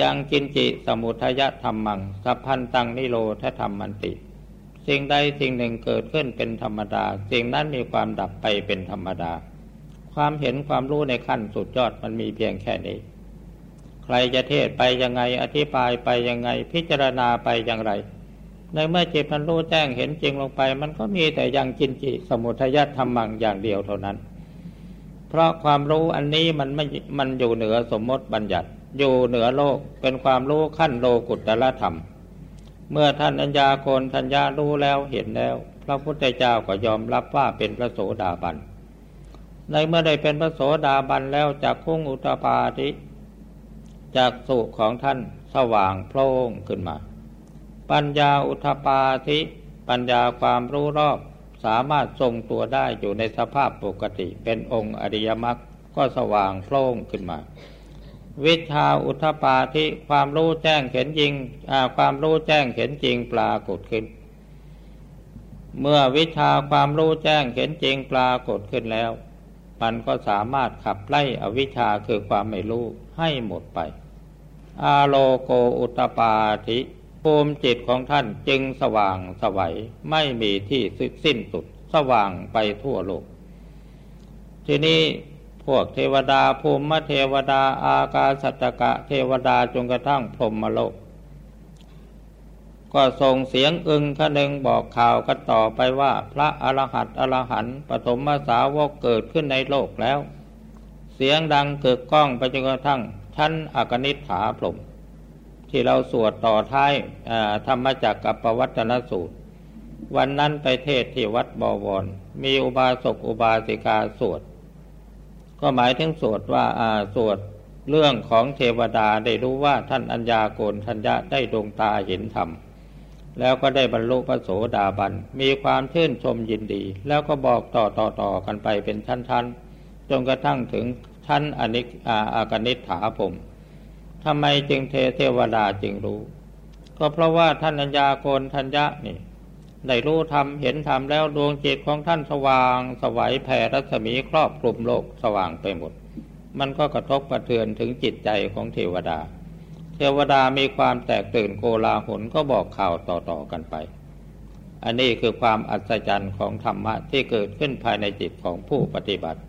ยังกินจิสมุทยธรรมัง สัพพันตังนิโรธธรรมมันติ สิ่งใดสิ่งหนึ่งเกิดขึ้นเป็นธรรมดา สิ่งนั้นมีความดับไปเป็นธรรมดา ความเห็นความรู้ในขั้นสุดยอดมันมีเพียงแค่นี้ ใครจะเทศไปยังไงอธิบายไปยังไงพิจารณาไปอย่างไร ในเมื่อจิตมันรู้แจ้งเห็นจริงลงไป มันก็มีแต่ยังจินจิสมุทัยธรรมังอย่างเดียวเท่านั้น เพราะความรู้อันนี้มันไม่มันอยู่เหนือสมมติบัญญัติ อยู่เหนือโลกเป็นความรู้ขั้นโลกุตละธรรม เมื่อท่านอัญญาโกนทัญญารู้แล้วเห็นแล้ว พระพุทธเจ้าก็ยอมรับว่าเป็นพระโสดาบัน ในเมื่อได้เป็นพระโสดาบันแล้วจากคุ้งอุตปาทิจากสุของท่านสว่างโพล่งขึ้นมา ปัญญาอุทปาธิปัญญาความรู้รอบสามารถทรงตัวได้อยู่ในสภาพปกติเป็นองค์อริยมรรคก็สว่างโพล่งขึ้นมา วิชาอุทปาธิความรู้แจ้งเห็นจริงความรู้แจ้งเห็นจริงปรากฏขึ้น เมื่อวิชาความรู้แจ้งเห็นจริงปรากฏขึ้นแล้ว มันก็สามารถขับไล่อวิชาคือความไม่รู้ให้หมดไป อาโลโกอุตปาธิภูมิจิตของท่านจึงสว่างสวัยไม่มีที่สิ้นสุดสว่างไปทั่วโลก ทีนี้ พวกเทวดาภูมิเทวดาอากาสัตกะเทวดาจนกระทั่งพรหมโลก ก็ส่งเสียงอึงขนึงบอกข่าวกันต่อไปว่าพระอรหัตอรหันต์ปฐมสาวกเกิดขึ้นในโลกแล้ว เสียงดังเกิดก้องไปจนกระทั่งชั้นอากนิฐาพรมที่เราสวดต่อท้ายธรรมจักกับปวัตนสูตร วันนั้นไปเทศที่วัดบวร มีอุบาสกอุบาสิกาสวด ก็หมายถึงสวดว่าสวดเรื่องของเทวดาได้รู้ว่าท่านอัญญาโกณทัญญะได้ดวงตาเห็นธรรม แล้วก็ได้บรรลุพระโสดาบัน มีความชื่นชมยินดี แล้วก็บอกต่อต่อต่อกันไปเป็นชั้นๆจนกระทั่งถึงชั้นอนิกอาอากนิฐาผมทำไมจึงเทเทวดาจึงรู้ ก็เพราะว่าท่านอัญญาโกนทัญญะนี่ ได้รู้ธรรมเห็นธรรมแล้วดวงจิตของท่านสว่าง สวัยแผ่รัศมีครอบคลุมโลกสว่างไปหมด มันก็กระทบกระเทือนถึงจิตใจของเทวดา เทวดามีความแตกตื่นโกลาหลก็บอกข่าวต่อๆกันไป อันนี้คือความอัศจรรย์ของธรรมะที่เกิดขึ้นภายในจิตของผู้ปฏิบัติ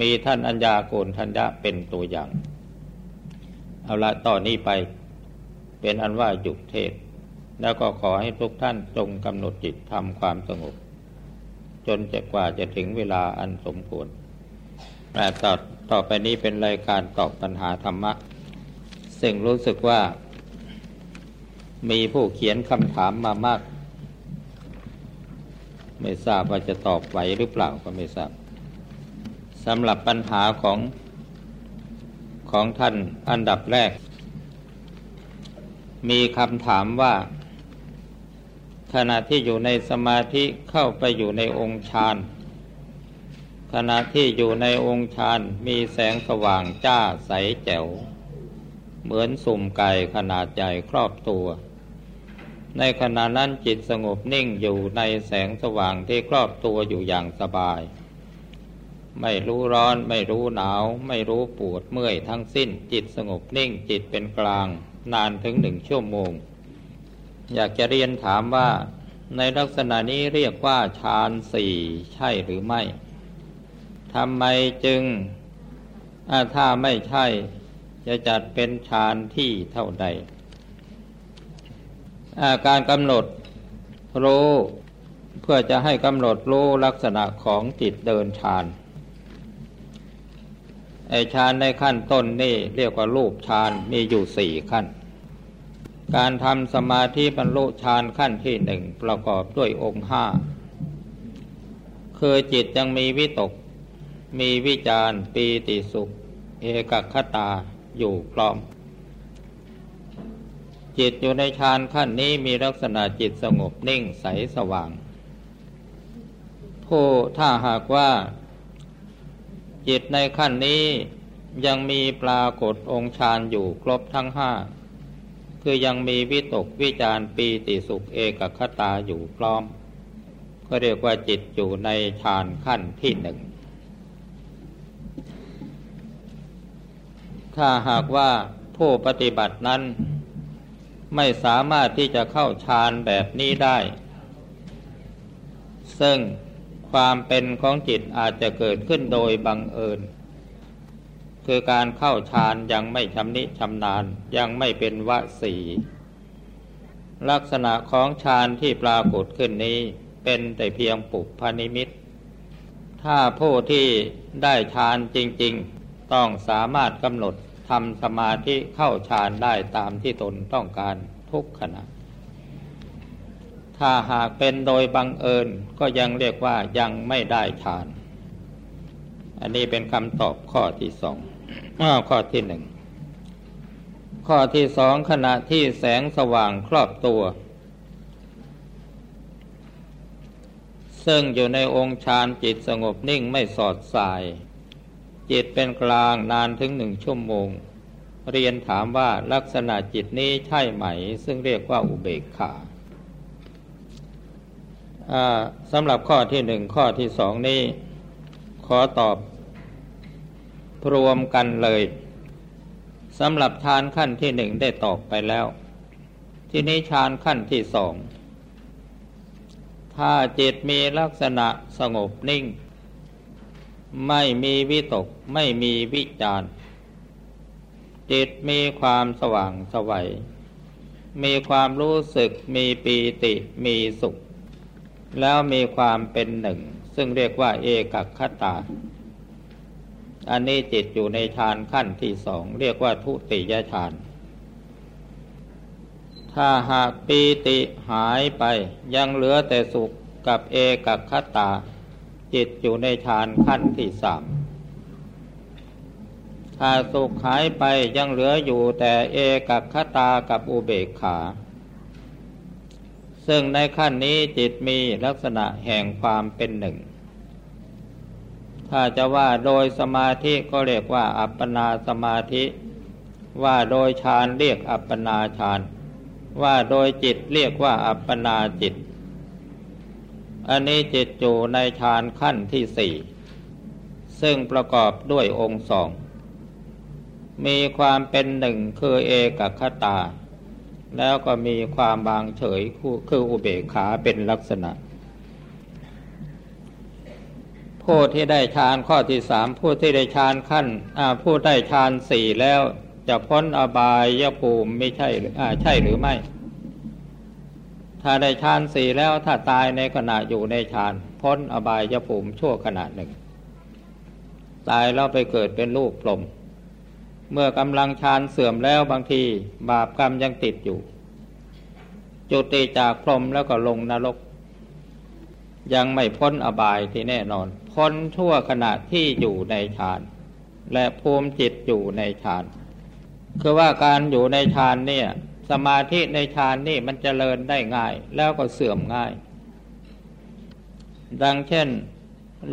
มีท่านอัญญาโกณทัญญะเป็นตัวอย่าง เอาละต่อนนี้ไป เป็นอันว่าหยุดเทศ แล้วก็ขอให้ทุกท่านจงกำหนดจิตทำความสงบ จนจะกว่าจะถึงเวลาอันสมควรแต่ต่อต่อไปนี้เป็นรายการตอบปัญหาธรรมะ ซึ่งรู้สึกว่า มีผู้เขียนคำถามมามาก ไม่ทราบว่าจะตอบไหวหรือเปล่าก็ไม่ทราบสำหรับปัญหาของของท่านอันดับแรก มีคำถามว่า ขณะที่อยู่ในสมาธิเข้าไปอยู่ในองค์ฌานขณะที่อยู่ในองค์ฌานมีแสงสว่างจ้าใสแจ๋ว เหมือนสุ่มไก่ขนาดใหญ่ครอบตัว ในขณะนั้นจิตสงบนิ่งอยู่ในแสงสว่างที่ครอบตัวอยู่อย่างสบาย ไม่รู้ร้อนไม่รู้หนาว ไม่รู้ปวดเมื่อยทั้งสิ้น จิตสงบนิ่งจิตเป็นกลาง นานถึงหนึ่งชั่วโมง อยากจะเรียนถามว่า ในลักษณะนี้เรียกว่าฌานสี่ใช่หรือไม่ทำไมจึงถ้าไม่ใช่ จะจัดเป็นฌานที่เท่าใดการกำหนดรู้เพื่อจะให้กำหนดรู้ลักษณะของจิตเดินฌานไอฌานในขั้นต้นนี่เรียกว่ารูปฌานมีอยู่สี่ขั้น การทำสมาธิบรรลุฌานขั้นที่หนึ่งประกอบด้วยองค์ห้าคือจิตยังมีวิตก มีวิจารปีติสุข เอกคตาอยู่พร้อม จิตอยู่ในฌานขั้นนี้มีลักษณะจิตสงบนิ่งใสสว่าง ผู้ถ้าหากว่า จิตในขั้นนี้ยังมีปรากฏองค์ฌานอยู่ครบทั้งห้า คือยังมีวิตกวิจารปีติสุขเอกคตาอยู่พร้อม ก็เรียกว่าจิตอยู่ในฌานขั้นที่หนึ่ง ถ้าหากว่าผู้ปฏิบัตินั้น ไม่สามารถที่จะเข้าฌานแบบนี้ได้ ซึ่งความเป็นของจิตอาจจะเกิดขึ้นโดยบังเอิญ คือการเข้าฌานยังไม่ชำนิชำนาญยังไม่เป็นวสีลักษณะของฌานที่ปรากฏขึ้นนี้เป็นแต่เพียงปุพานิมิต ถ้าผู้ที่ได้ฌานจริง ๆ ต้องสามารถกำหนดทำสมาธิเข้าฌานได้ตามที่ตนต้องการทุกขณะ ถ้าหากเป็นโดยบังเอิญก็ยังเรียกว่ายังไม่ได้ฌาน อันนี้เป็นคำตอบข้อที่สอง ข้อที่หนึ่งข้อที่สองขณะที่แสงสว่างครอบตัว ซึ่งอยู่ในองค์ฌานจิตสงบนิ่งไม่สอดสาย จิตเป็นกลางนานถึงหนึ่งชั่วโมง เรียนถามว่าลักษณะจิตนี้ใช่ไหม ซึ่งเรียกว่าอุเบกขาสำหรับข้อที่หนึ่งข้อที่สองนี้ ขอตอบ รวมกันเลยสำหรับฌานขั้นที่หนึ่งได้ตอบไปแล้ว ที่นี้ฌานขั้นที่สอง ถ้าจิตมีลักษณะสงบนิ่ง ไม่มีวิตกไม่มีวิจารจิตมีความสว่างสวัย มีความรู้สึกมีปีติมีสุข แล้วมีความเป็นหนึ่ง ซึ่งเรียกว่าเอกคตา อันนี้จิตอยู่ในฌานขั้นที่สองเรียกว่าทุติยฌาน ถ้าหากปีติหายไปยังเหลือแต่สุขกับเอกับคตา จิตอยู่ในฌานขั้นที่สามถ้าสุขหายไปยังเหลืออยู่แต่เอกับคตากับอุเบกขา ซึ่งในขั้นนี้จิตมีลักษณะแห่งความเป็นหนึ่ง ถ้าจะว่าโดยสมาธิก็เรียกว่าอัปปนาสมาธิ ว่าโดยฌานเรียกอัปปนาฌาน ว่าโดยจิตเรียกว่าอัปปนาจิต อันนี้จิตอยู่ในฌานขั้นที่สี่ ซึ่งประกอบด้วยองค์สอง มีความเป็นหนึ่งคือเอกคตา แล้วก็มีความบางเฉยคืออุเบกขาเป็นลักษณะ ผู้ที่ได้ฌานข้อที่สามผู้ที่ได้ฌานขั้นผู้ได้ฌานสี่แล้ว จะพ้นอบายยภูมิไม่ใช่หรือใช่หรือไม่ ถ้าได้ฌานสี่แล้วถ้าตายในขณะอยู่ในฌาน พ้นอบายยภูมิชั่วขณะหนึ่ง ตายแล้วไปเกิดเป็นลูกพรหมเมื่อกำลังฌานเสื่อมแล้วบางที บาปกรรมยังติดอยู่ จุติจากพรหมแล้วก็ลงนรก ยังไม่พ้นอบายที่แน่นอน พ้นทั่วขณะที่อยู่ในฌาน และภูมิจิตอยู่ในฌาน คือว่าการอยู่ในฌานเนี่ย สมาธิในฌานนี่มันจเจริญได้ง่าย แล้วก็เสื่อมง่าย ดังเช่น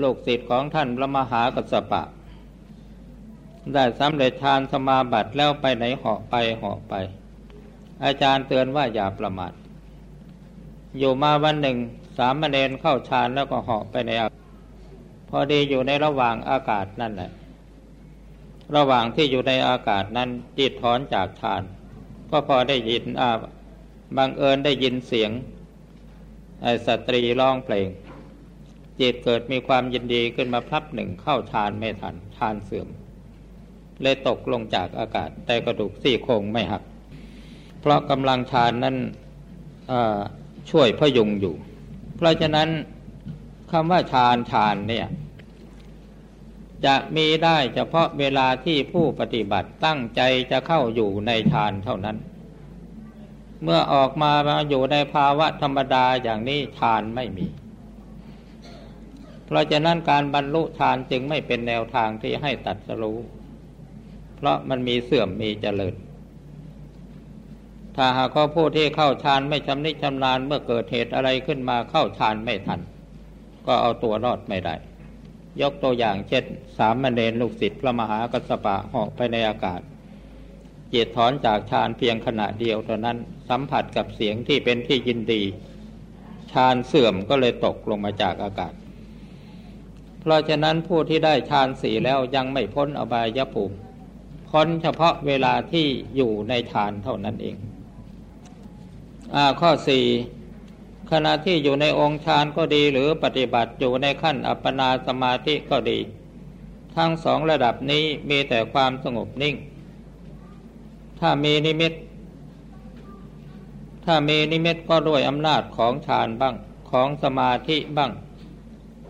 ลูกศิษย์ของท่านพระมหากัสสปะ ได้สำเร็จฌานสมาบัติแล้วไปไหนเหาะไปเหาะไป อาจารย์เตือนว่าอย่าประมาทอยู่มาวันหนึ่ง สามเณรเข้าฌานแล้วก็เหาะไปในอากาศพอดีอยู่ในระหว่างอากาศนั่นแหละ ระหว่างที่อยู่ในอากาศนั้นจิตถอนจากฌาน ก็พอได้ยินอาบังเอิญได้ยินเสียงสตรีร้องเพลง จิตเกิดมีความยินดีขึ้นมาพับหนึ่งเข้าฌานไม่ทันฌานเสื่อม เลยตกลงจากอากาศ แต่กระดูกสี่โครงไม่หัก เพราะกำลังฌานนั้นช่วยพยุงอยู่ เพราะฉะนั้นคำว่าฌานฌานเนี่ย จะมีได้เฉพาะเวลาที่ผู้ปฏิบัติตั้งใจจะเข้าอยู่ในฌานเท่านั้น เมื่อออกมามาอยู่ในภาวะธรรมดาอย่างนี้ฌานไม่มี เพราะฉะนั้นการบรรลุฌานจึงไม่เป็นแนวทางที่ให้ตัดสรู้ เพราะมันมีเสื่อมมีเจริญ ถ้าหากเขาผู้ที่เข้าฌานไม่ชำนิชำนาญเมื่อเกิดเหตุอะไรขึ้นมาเข้าฌานไม่ทัน ก็เอาตัวรอดไม่ได้ ยกตัวอย่างเช่น สามมเณรลูกศิษย์พระมหากัสปะเหาะไปในอากาศเจตถอนจากฌานเพียงขณะเดียวเท่านั้นสัมผัสกับเสียงที่เป็นที่ยินดีฌานเสื่อมก็เลยตกลงมาจากอากาศ เพราะฉะนั้นผู้ที่ได้ฌานสี่แล้วยังไม่พ้นอบายภูมิพ้นเฉพาะเวลาที่อยู่ในฌานเท่านั้นเอง ข้อสี่ขณะที่อยู่ในองค์ฌานก็ดีหรือปฏิบัติอยู่ในขั้นอัปปนาสมาธิก็ดี ทั้งสองระดับนี้มีแต่ความสงบนิ่ง ถ้ามีนิมิต ถ้ามีนิมิตก็ด้วยอำนาจของฌานบ้างของสมาธิบ้าง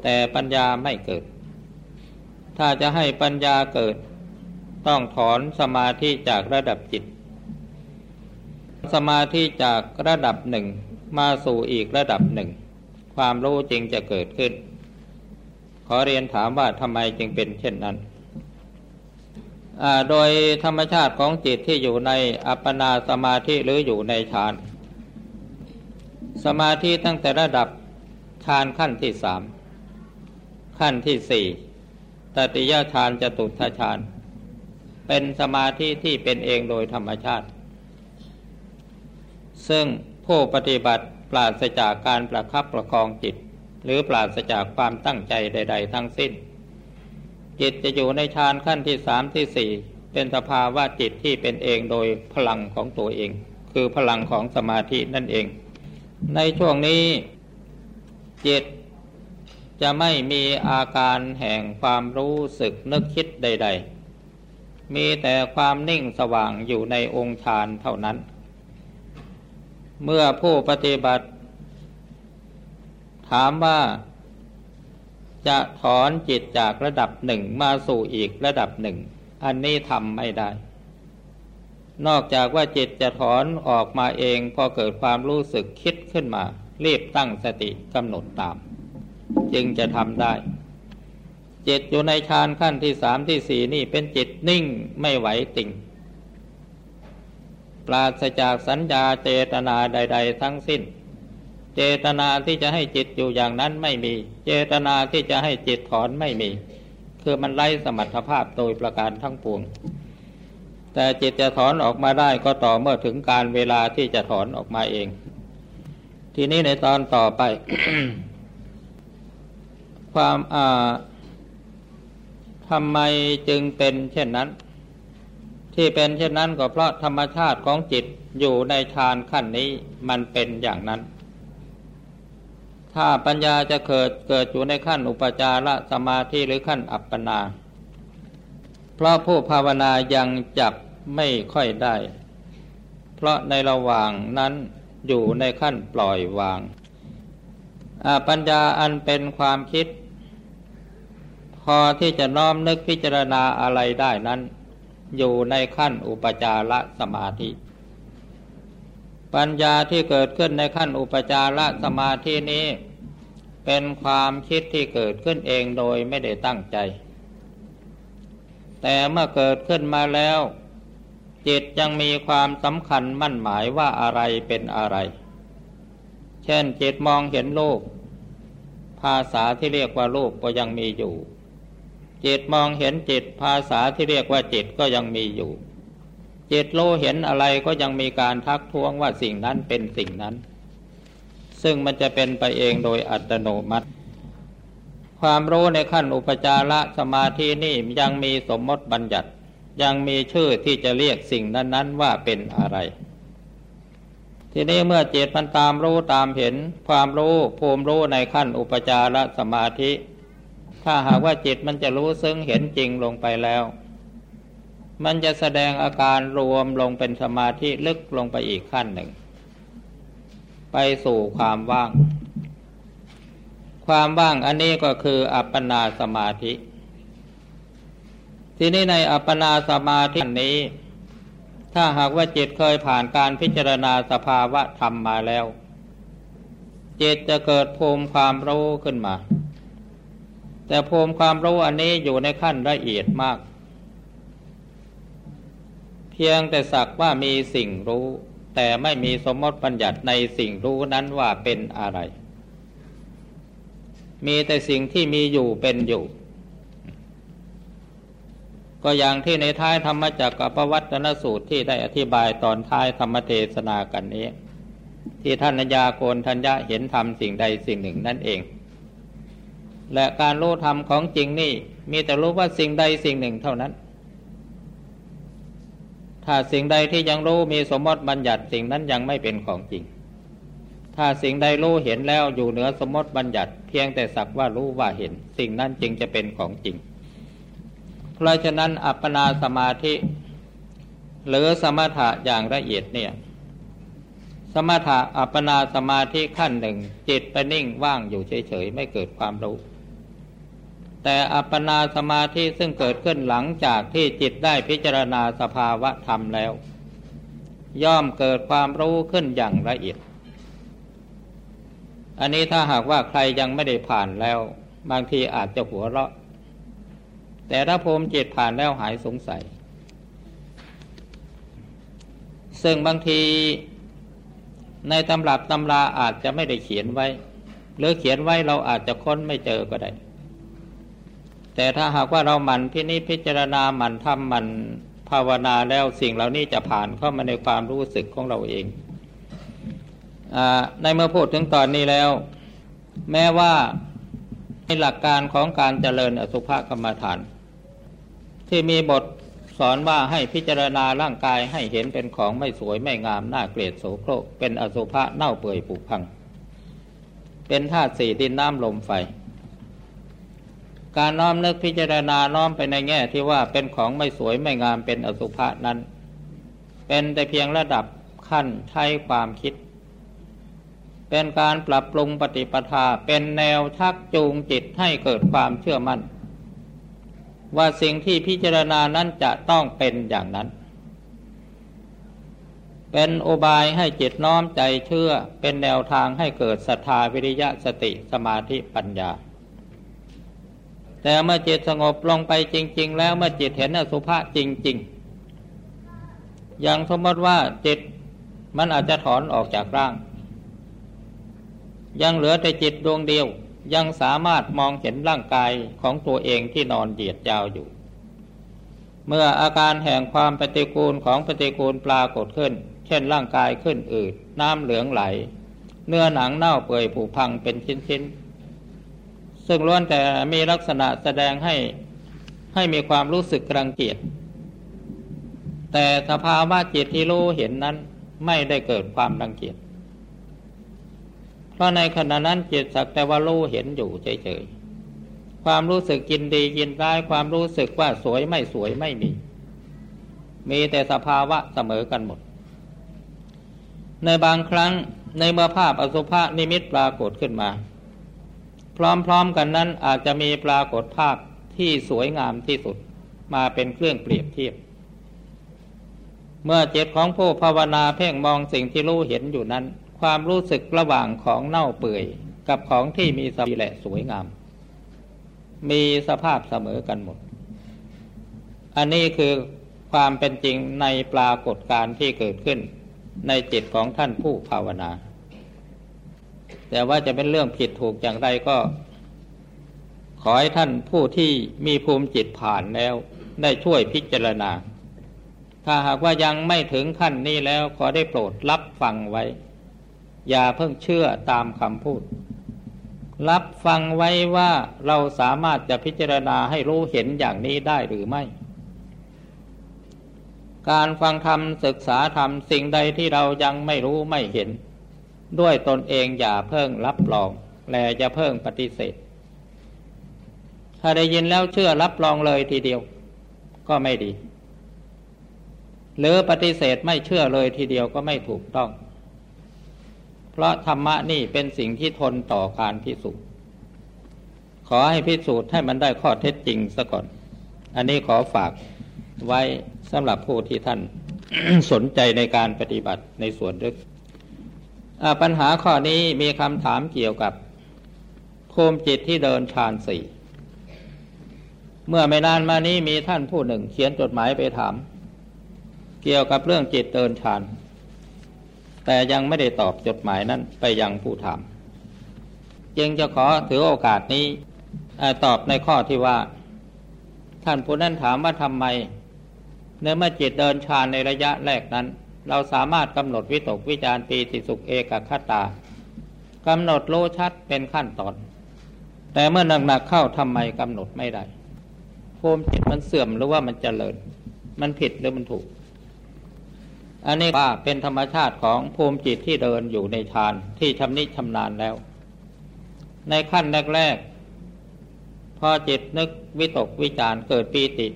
แต่ปัญญาไม่เกิด ถ้าจะให้ปัญญาเกิด ต้องถอนสมาธิจากระดับจิต สมาธิจากระดับหนึ่งมาสู่อีกระดับหนึ่ง ความรู้จริงจะเกิดขึ้น ขอเรียนถามว่าทำไมจึงเป็นเช่นนั้นโดยธรรมชาติของจิตที่อยู่ในอัปปนาสมาธิหรืออยู่ในฌาน สมาธิตั้งแต่ระดับฌานขั้นที่สามขั้นที่สี่ตติยฌานจะตุทฌาน เป็นสมาธิที่เป็นเองโดยธรรมชาติ ซึ่งผู้ปฏิบัติปราศจากการประคับประคองจิต หรือปราศจากความตั้งใจใด ๆ ทั้งสิ้น จิตจะอยู่ในฌานขั้นที่สามที่สี่เป็นสภาวะจิตที่เป็นเองโดยพลังของตัวเอง คือพลังของสมาธินั่นเอง ในช่วงนี้ จิตจะไม่มีอาการแห่งความรู้สึกนึกคิดใด ๆ มีแต่ความนิ่งสว่างอยู่ในองค์ฌานเท่านั้น เมื่อผู้ปฏิบัติ ถามว่าจะถอนจิตจากระดับหนึ่งมาสู่อีกระดับหนึ่ง อันนี้ทำไม่ได้ นอกจากว่าจิตจะถอนออกมาเองพอเกิดความรู้สึกคิดขึ้นมา รีบตั้งสติกำหนดตาม จึงจะทำได้ จิตอยู่ในฌานขั้นที่สามที่สี่นี่เป็นจิตนิ่งไม่ไหวติ่ง ปราศจากสัญญาเจตนาใด ๆ ทั้งสิ้น เจตนาที่จะให้จิตอยู่อย่างนั้นไม่มี เจตนาที่จะให้จิตถอนไม่มี คือมันไร้สมรรถภาพโดยประการทั้งปวง แต่จิตจะถอนออกมาได้ก็ต่อเมื่อถึงการเวลาที่จะถอนออกมาเอง ทีนี้ในตอนต่อไป ความอ่าทำไมจึงเป็นเช่นนั้น ที่เป็นเช่นนั้นก็เพราะธรรมชาติของจิตอยู่ในฌานขั้นนี้มันเป็นอย่างนั้น ถ้าปัญญาจะเกิดเกิดอยู่ในขั้นอุปจารสมาธิหรือขั้นอัปปนา เพราะผู้ภาวนายังจับไม่ค่อยได้ เพราะในระหว่างนั้นอยู่ในขั้นปล่อยวาง ปัญญาอันเป็นความคิด พอที่จะน้อมนึกพิจารณาอะไรได้นั้น อยู่ในขั้นอุปจารสมาธิ ปัญญาที่เกิดขึ้นในขั้นอุปจารสมาธินี้ เป็นความคิดที่เกิดขึ้นเองโดยไม่ได้ตั้งใจ แต่เมื่อเกิดขึ้นมาแล้ว จิตยังมีความสำคัญมั่นหมายว่าอะไรเป็นอะไร เช่นจิตมองเห็นรูปภาษาที่เรียกว่ารูปก็ยังมีอยู่ จิตมองเห็นจิตภาษาที่เรียกว่าจิตก็ยังมีอยู่ จิตรู้เห็นอะไรก็ยังมีการทักท้วงว่าสิ่งนั้นเป็นสิ่งนั้น ซึ่งมันจะเป็นไปเองโดยอัตโนมัติ ความรู้ในขั้นอุปจารสมาธินี่ยังมีสมมติบัญญัติ ยังมีชื่อที่จะเรียกสิ่งนั้น ๆ ว่าเป็นอะไรทีนี้เมื่อจิตมันตามรู้ตามเห็น ความรู้ภูมิรู้ในขั้นอุปจารสมาธิ ถ้าหากว่าจิตมันจะรู้ซึ่งเห็นจริงลงไปแล้ว มันจะแสดงอาการรวมลงเป็นสมาธิลึกลงไปอีกขั้นหนึ่ง ไปสู่ความว่าง ความว่างอันนี้ก็คืออัปปนาสมาธิ ทีนี้ในอัปปนาสมาธินี้ ถ้าหากว่าจิตเคยผ่านการพิจารณาสภาวะธรรมมาแล้ว จิตจะเกิดภูมิความรู้ขึ้นมา แต่ภูมิความรู้อันนี้อยู่ในขั้นละเอียดมาก เพียงแต่สักว่ามีสิ่งรู้ แต่ไม่มีสมมติปัญญัติในสิ่งรู้นั้นว่าเป็นอะไร มีแต่สิ่งที่มีอยู่เป็นอยู่ก็อย่างที่ในท้ายธรรมจักรปวัตนสูตรที่ได้อธิบายตอนท้ายธรรมเทศนากันนี้ ที่ท่านญาโกนทัญญะเห็นธรรมสิ่งใดสิ่งหนึ่งนั่นเอง และการรู้ธรรมของจริงนี่ มีแต่รู้ว่าสิ่งใดสิ่งหนึ่งเท่านั้น ถ้าสิ่งใดที่ยังรู้มีสมมติบัญญัติสิ่งนั้นยังไม่เป็นของจริง ถ้าสิ่งใดรู้เห็นแล้วอยู่เหนือสมมติบัญญัติ เพียงแต่สักว่ารู้ว่าเห็น สิ่งนั้นจึงจะเป็นของจริง เพราะฉะนั้นอัปปนาสมาธิ หรือสมถะอย่างละเอียดเนี่ยสมถะอัปปนาสมาธิขั้นหนึ่ง จิตไปนิ่งว่างอยู่เฉยๆ ไม่เกิดความรู้ แต่อัปปนาสมาธิซึ่งเกิดขึ้นหลังจากที่จิตได้พิจารณาสภาวะธรรมแล้ว ย่อมเกิดความรู้ขึ้นอย่างละเอียด อันนี้ถ้าหากว่าใครยังไม่ได้ผ่านแล้ว บางทีอาจจะหัวเราะ แต่ถ้าภูมิจิตผ่านแล้วหายสงสัย ซึ่งบางทีในตำรับตำราอาจจะไม่ได้เขียนไว้ หรือเขียนไว้เราอาจจะค้นไม่เจอก็ได้ แต่ถ้าหากว่าเราหมั่นพินิจพิจารณาหมั่นทำหมั่นภาวนาแล้วสิ่งเหล่านี้จะผ่านเข้ามาในความรู้สึกของเราเองอในเมื่อพูดถึงตอนนี้แล้ว แม้ว่าในหลักการของการเจริญอสุภกรรมฐาน ที่มีบทสอนว่าให้พิจารณาร่างกายให้เห็นเป็นของไม่สวยไม่งามน่าเกลียดโสโครกเป็นอสุภะเน่าเปื่อยผุพัง เป็นธาตุสี่ดินน้ำลมไฟ การน้อมนึกพิจารณาน้อมไปในแง่ที่ว่าเป็นของไม่สวยไม่งามเป็นอสุภะนั้น เป็นแต่เพียงระดับขั้นใช้ความคิด เป็นการปรับปรุงปฏิปทาเป็นแนวชักจูงจิตให้เกิดความเชื่อมั่น ว่าสิ่งที่พิจารณานั้นจะต้องเป็นอย่างนั้น เป็นอุบายให้จิตน้อมใจเชื่อ เป็นแนวทางให้เกิดศรัทธาวิริยะสติสมาธิปัญญา แต่เมื่อจิตสงบลงไปจริง ๆ แล้วเมื่อจิตเห็นอสุภะจริง ๆ อย่างสมมติว่าจิตมันอาจจะถอนออกจากร่าง ยังเหลือแต่จิตดวงเดียวยังสามารถมองเห็นร่างกายของตัวเองที่นอนเหยียดยาวอยู่ เมื่ออาการแห่งความปฏิกูลของปฏิกูลปรากฏขึ้น เช่นร่างกายขึ้นอืดน้ำเหลืองไหล เนื้อหนังเน่าเปื่อยผุพังเป็นชิ้นๆ ซึ่งล้วนแต่มีลักษณะแสดงให้ให้มีความรู้สึกรังเกียจแต่สภาวะจิตที่รู้เห็นนั้นไม่ได้เกิดความรังเกียจราะในขณะนั้นจิตสักแต่ว่ารู้เห็นอยู่เฉยๆความรู้สึกกินดีกินร้ายความรู้สึกว่าสวยไม่สวยไม่มี มีแต่สภาวะเสมอกันหมด ในบางครั้งในเมื่อภาพอสุภะนิมิตปรากฏขึ้นมา พร้อมๆกันนั้นอาจจะมีปรากฏภาพที่สวยงามที่สุดมาเป็นเครื่องเปรียบเทียบ เมื่อจิตของผู้ภาวนาเพ่งมองสิ่งที่รู้เห็นอยู่นั้น ความรู้สึกระหว่างของเน่าเปื่อย กับของที่มีสีแหละสวยงาม มีสภาพเสมอกันหมด อันนี้คือความเป็นจริงในปรากฏการที่เกิดขึ้นในจิตของท่านผู้ภาวนา แต่ว่าจะเป็นเรื่องผิดถูกอย่างไรก็ ขอให้ท่านผู้ที่มีภูมิจิตผ่านแล้ว ได้ช่วยพิจารณา ถ้าหากว่ายังไม่ถึงขั้นนี้แล้วขอได้โปรดรับฟังไว้ อย่าเพิ่งเชื่อตามคำพูด รับฟังไว้ว่าเราสามารถจะพิจารณาให้รู้เห็นอย่างนี้ได้หรือไม่การฟังธรรมศึกษาธรรมสิ่งใดที่เรายังไม่รู้ไม่เห็น ด้วยตนเองอย่าเพิ่งรับรอง และจะเพิ่งปฏิเสธ ถ้าได้ยินแล้วเชื่อรับรองเลยทีเดียว ก็ไม่ดี หรือปฏิเสธไม่เชื่อเลยทีเดียวก็ไม่ถูกต้อง เพราะธรรมะนี่เป็นสิ่งที่ทนต่อการพิสูจน์ขอให้พิสูจน์ให้มันได้ข้อเท็จจริงซะก่อน อันนี้ขอฝากไว้สำหรับผู้ที่ท่านสนใจในการปฏิบัติในส่วนลึก ปัญหาข้อนี้มีคำถามเกี่ยวกับภูมิจิตที่เดินฌานสี่เมื่อไม่นานมานี้มีท่านผู้หนึ่ง เขียนจดหมายไปถาม เกี่ยวกับเรื่องจิตเดินฌานแต่ยังไม่ได้ตอบจดหมายนั้นไปยังผู้ถาม จึงจะขอถือโอกาสนี้ตอบในข้อที่ว่า ท่านผู้นั้นถามว่าทำไมเนื่อเมื่อจิตเดินฌานในระยะแรกนั้น เราสามารถกำหนดวิตกวิจารปีติสุขเอกคตากำหนดโลชัดเป็นขั้นตอน แต่เมื่อหนักๆเข้าทำไมกำหนดไม่ได้ภูมิจิตมันเสื่อมหรือว่ามันเจริญ มันผิดหรือมันถูก อันนี้ว่าเป็นธรรมชาติของภูมิจิตที่เดินอยู่ในฌานที่ชำนิชำนาญแล้ว ในขั้นแรกๆพอจิตนึกวิตกวิจารเกิดปีติ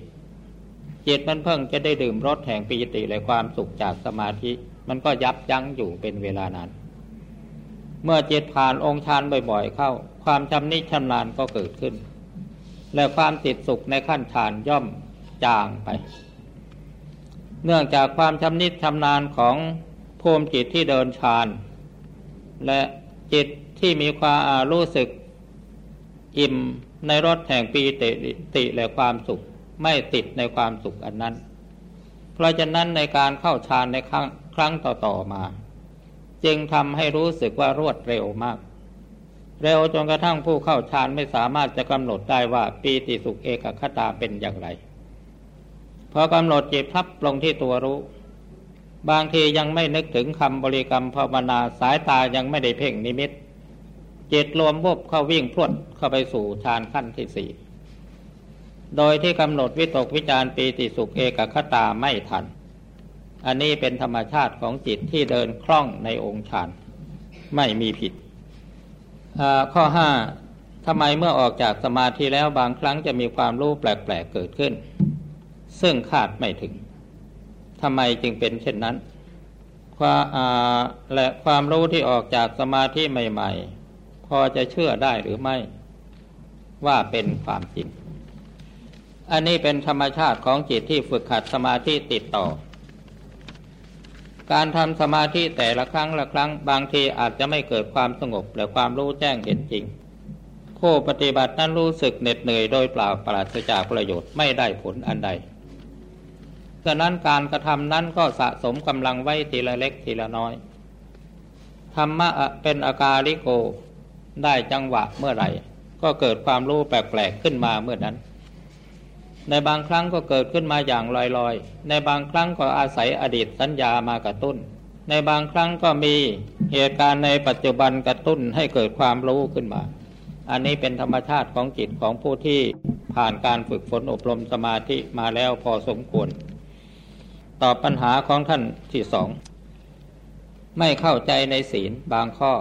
จิตมันเพิ่งจะได้ดื่มรสแห่งปีติและความสุขจากสมาธิ มันก็ยับยั้งอยู่เป็นเวลานานเมื่อจิตผ่านองค์ฌานบ่อยๆ เข้า ความชำนิชำนาญก็เกิดขึ้น และความติดสุขในขั้นฌานย่อมจางไป เนื่องจากความชำนิชำนาญของภูมิจิตที่เดินฌานและจิตที่มีความรู้สึกอิ่มในรสแห่งปีติและความสุข ไม่ติดในความสุขอันนั้น เพราะฉะนั้นในการเข้าฌานในครั้งครั้งต่อๆมา จึงทำให้รู้สึกว่ารวดเร็วมาก เร็วจนกระทั่งผู้เข้าฌานไม่สามารถจะกำหนดได้ว่าปีติสุขเอกคตาเป็นอย่างไรพอกำหนดจิตพับลงที่ตัวรู้ บางทียังไม่นึกถึงคำบริกรรมภาวนาสายตายังไม่ได้เพ่งนิมิตจิตรวมวบเข้าวิ่งพรวดเข้าไปสู่ฌานขั้นที่สี่ โดยที่กำหนดวิตกวิจารปีติสุขเอกคตาไม่ทัน อันนี้เป็นธรรมชาติของจิตที่เดินคล่องในองค์ฌานไม่มีผิด ข้อห้าทำไมเมื่อออกจากสมาธิแล้วบางครั้งจะมีความรู้แปลกๆเกิดขึ้น ซึ่งคาดไม่ถึงทำไมจึงเป็นเช่นนั้นความและความรู้ที่ออกจากสมาธิใหม่ ๆ พอจะเชื่อได้หรือไม่ ว่าเป็นความจริง อันนี้เป็นธรรมชาติของจิตที่ฝึกขัดสมาธิติดต่อ การทำสมาธิแต่ละครั้งละครั้ง บางทีอาจจะไม่เกิดความสงบหรือความรู้แจ้งเห็นจริงผู้ปฏิบัตินั้นรู้สึกเหน็ดเหนื่อยโดยเปล่าปราศจากประโยชน์ไม่ได้ผลอันใดฉะนั้นการกระทำนั้นก็สะสมกำลังไว้ทีละเล็กทีละน้อย ธรรมะเป็นอาการิโกได้จังหวะเมื่อไหร่ ก็เกิดความรู้แปลกๆขึ้นมาเมื่อนั้น ในบางครั้งก็เกิดขึ้นมาอย่างลอยๆ ในบางครั้งก็อาศัยอดีตสัญญามากระตุ้น ในบางครั้งก็มีเหตุการณ์ในปัจจุบันกระตุ้นให้เกิดความรู้ขึ้นมา อันนี้เป็นธรรมชาติของจิตของผู้ที่ผ่านการฝึกฝนอบรมสมาธิมาแล้วพอสมควร ตอบปัญหาของท่านที่สอง ไม่เข้าใจในศีลบางข้อ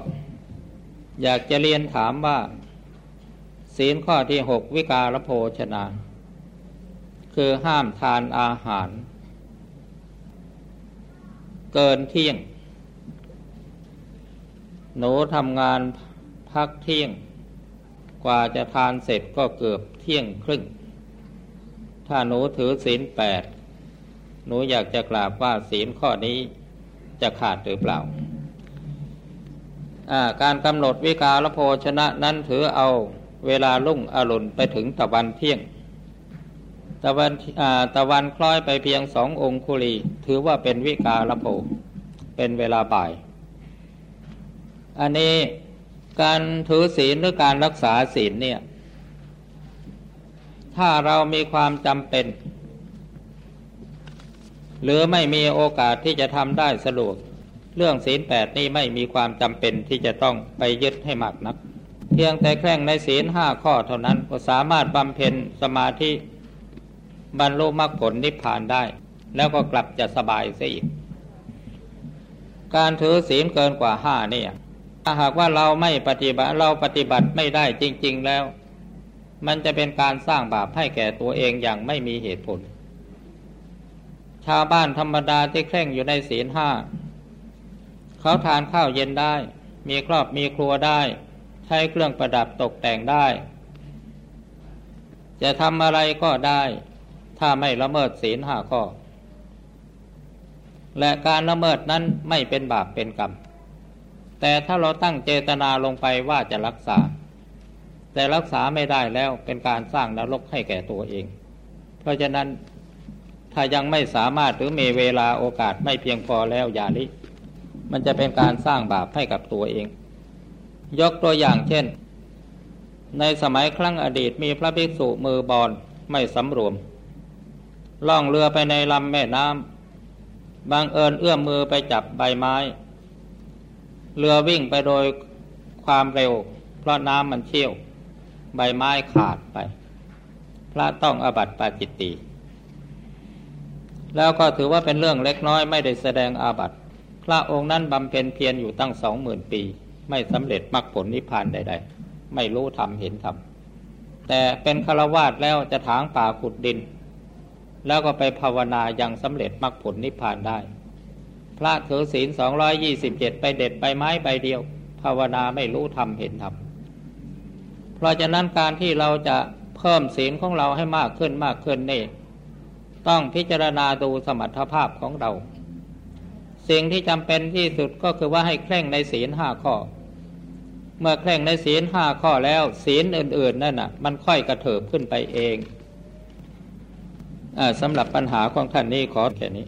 อยากจะเรียนถามว่า ศีลข้อที่หกวิกาลโภชนา คือห้ามทานอาหาร เกินเที่ยง หนูทำงานพักเที่ยง กว่าจะทานเสร็จก็เกือบเที่ยงครึ่ง ถ้าหนูถือศีลแปดหนูอยากจะกราบว่าศีลข้อนี้จะขาดหรือเปล่าการกำหนดวิกาลโภชนะนั้นถือเอาเวลาลุ่งอรุณไปถึงตะวันเที่ยง ตะวันตะวันคล้อยไปเพียงสององคุลี ถือว่าเป็นวิกาลโภเป็นเวลาบ่าย อันนี้การถือศีลหรือการรักษาศีลเนี่ย ถ้าเรามีความจำเป็น หรือไม่มีโอกาสที่จะทำได้สะดวก เรื่องศีลแปดนี้ไม่มีความจำเป็นที่จะต้องไปยึดให้มากนัก เพียงแต่แค่งในศีลห้าข้อเท่านั้นก็สามารถบำเพ็ญสมาธิ บรรลุมรรคผลนิพพานได้ แล้วก็กลับจะสบายซะอีก การถือศีลเกินกว่าห้าเนี่ยถ้าหากว่าเราไม่ปฏิบัติเราปฏิบัติไม่ได้จริง ๆแล้ว มันจะเป็นการสร้างบาปให้แก่ตัวเองอย่างไม่มีเหตุผล ชาวบ้านธรรมดาที่เคร่งอยู่ในศีลห้าเขาทานข้าวเย็นได้ มีครอบมีครัวได้ ใช้เครื่องประดับตกแต่งได้ จะทำอะไรก็ได้ ถ้าไม่ละเมิดศีลห้าข้อ และการละเมิดนั้นไม่เป็นบาปเป็นกรรม แต่ถ้าเราตั้งเจตนาลงไปว่าจะรักษา แต่รักษาไม่ได้แล้วเป็นการสร้างนรกให้แก่ตัวเอง เพราะฉะนั้นถ้ายังไม่สามารถหรือมีเวลาโอกาสไม่เพียงพอแล้วอย่าลิ มันจะเป็นการสร้างบาปให้กับตัวเอง ยกตัวอย่างเช่น ในสมัยครั้งอดีตมีพระภิกษุมือบอลไม่สำรวม ล่องเรือไปในลำแม่น้ำบางเอิญเอื้อมมือไปจับใบไม้ เรือวิ่งไปโดยความเร็ว เพราะน้ำมันเชี่ยว ใบไม้ขาดไป พระต้องอบัติปาจิตตีแล้วก็ถือว่าเป็นเรื่องเล็กน้อยไม่ได้แสดงอาบัติ พระองค์นั้นบำเพ็ญเพียรอยู่ตั้งสองหมื่นปี ไม่สำเร็จมรรคผลนิพพานใด ๆ ไม่รู้ธรรมเห็นธรรมแต่เป็นฆราวาสแล้วจะถางป่าขุดดิน แล้วก็ไปภาวนายังสำเร็จมรรคผลนิพพานได้ พระถือศีลสองร้อยยี่สิบเจ็ดไปเด็ดใบไม้ใบเดียว ภาวนาไม่รู้ธรรมเห็นธรรมเพราะฉะนั้นการที่เราจะเพิ่มศีลของเราให้มากขึ้นมากขึ้นนี่ต้องพิจารณาดูสมรรถภาพของเรา สิ่งที่จำเป็นที่สุดก็คือว่าให้เคร่งในศีลห้าข้อ เมื่อเคร่งในศีลห้าข้อแล้ว ศีลอื่น ๆ นั่นน่ะ มันค่อยกระเถิบขึ้นไปเอง สำหรับปัญหาของท่านนี้ขอแค่นี้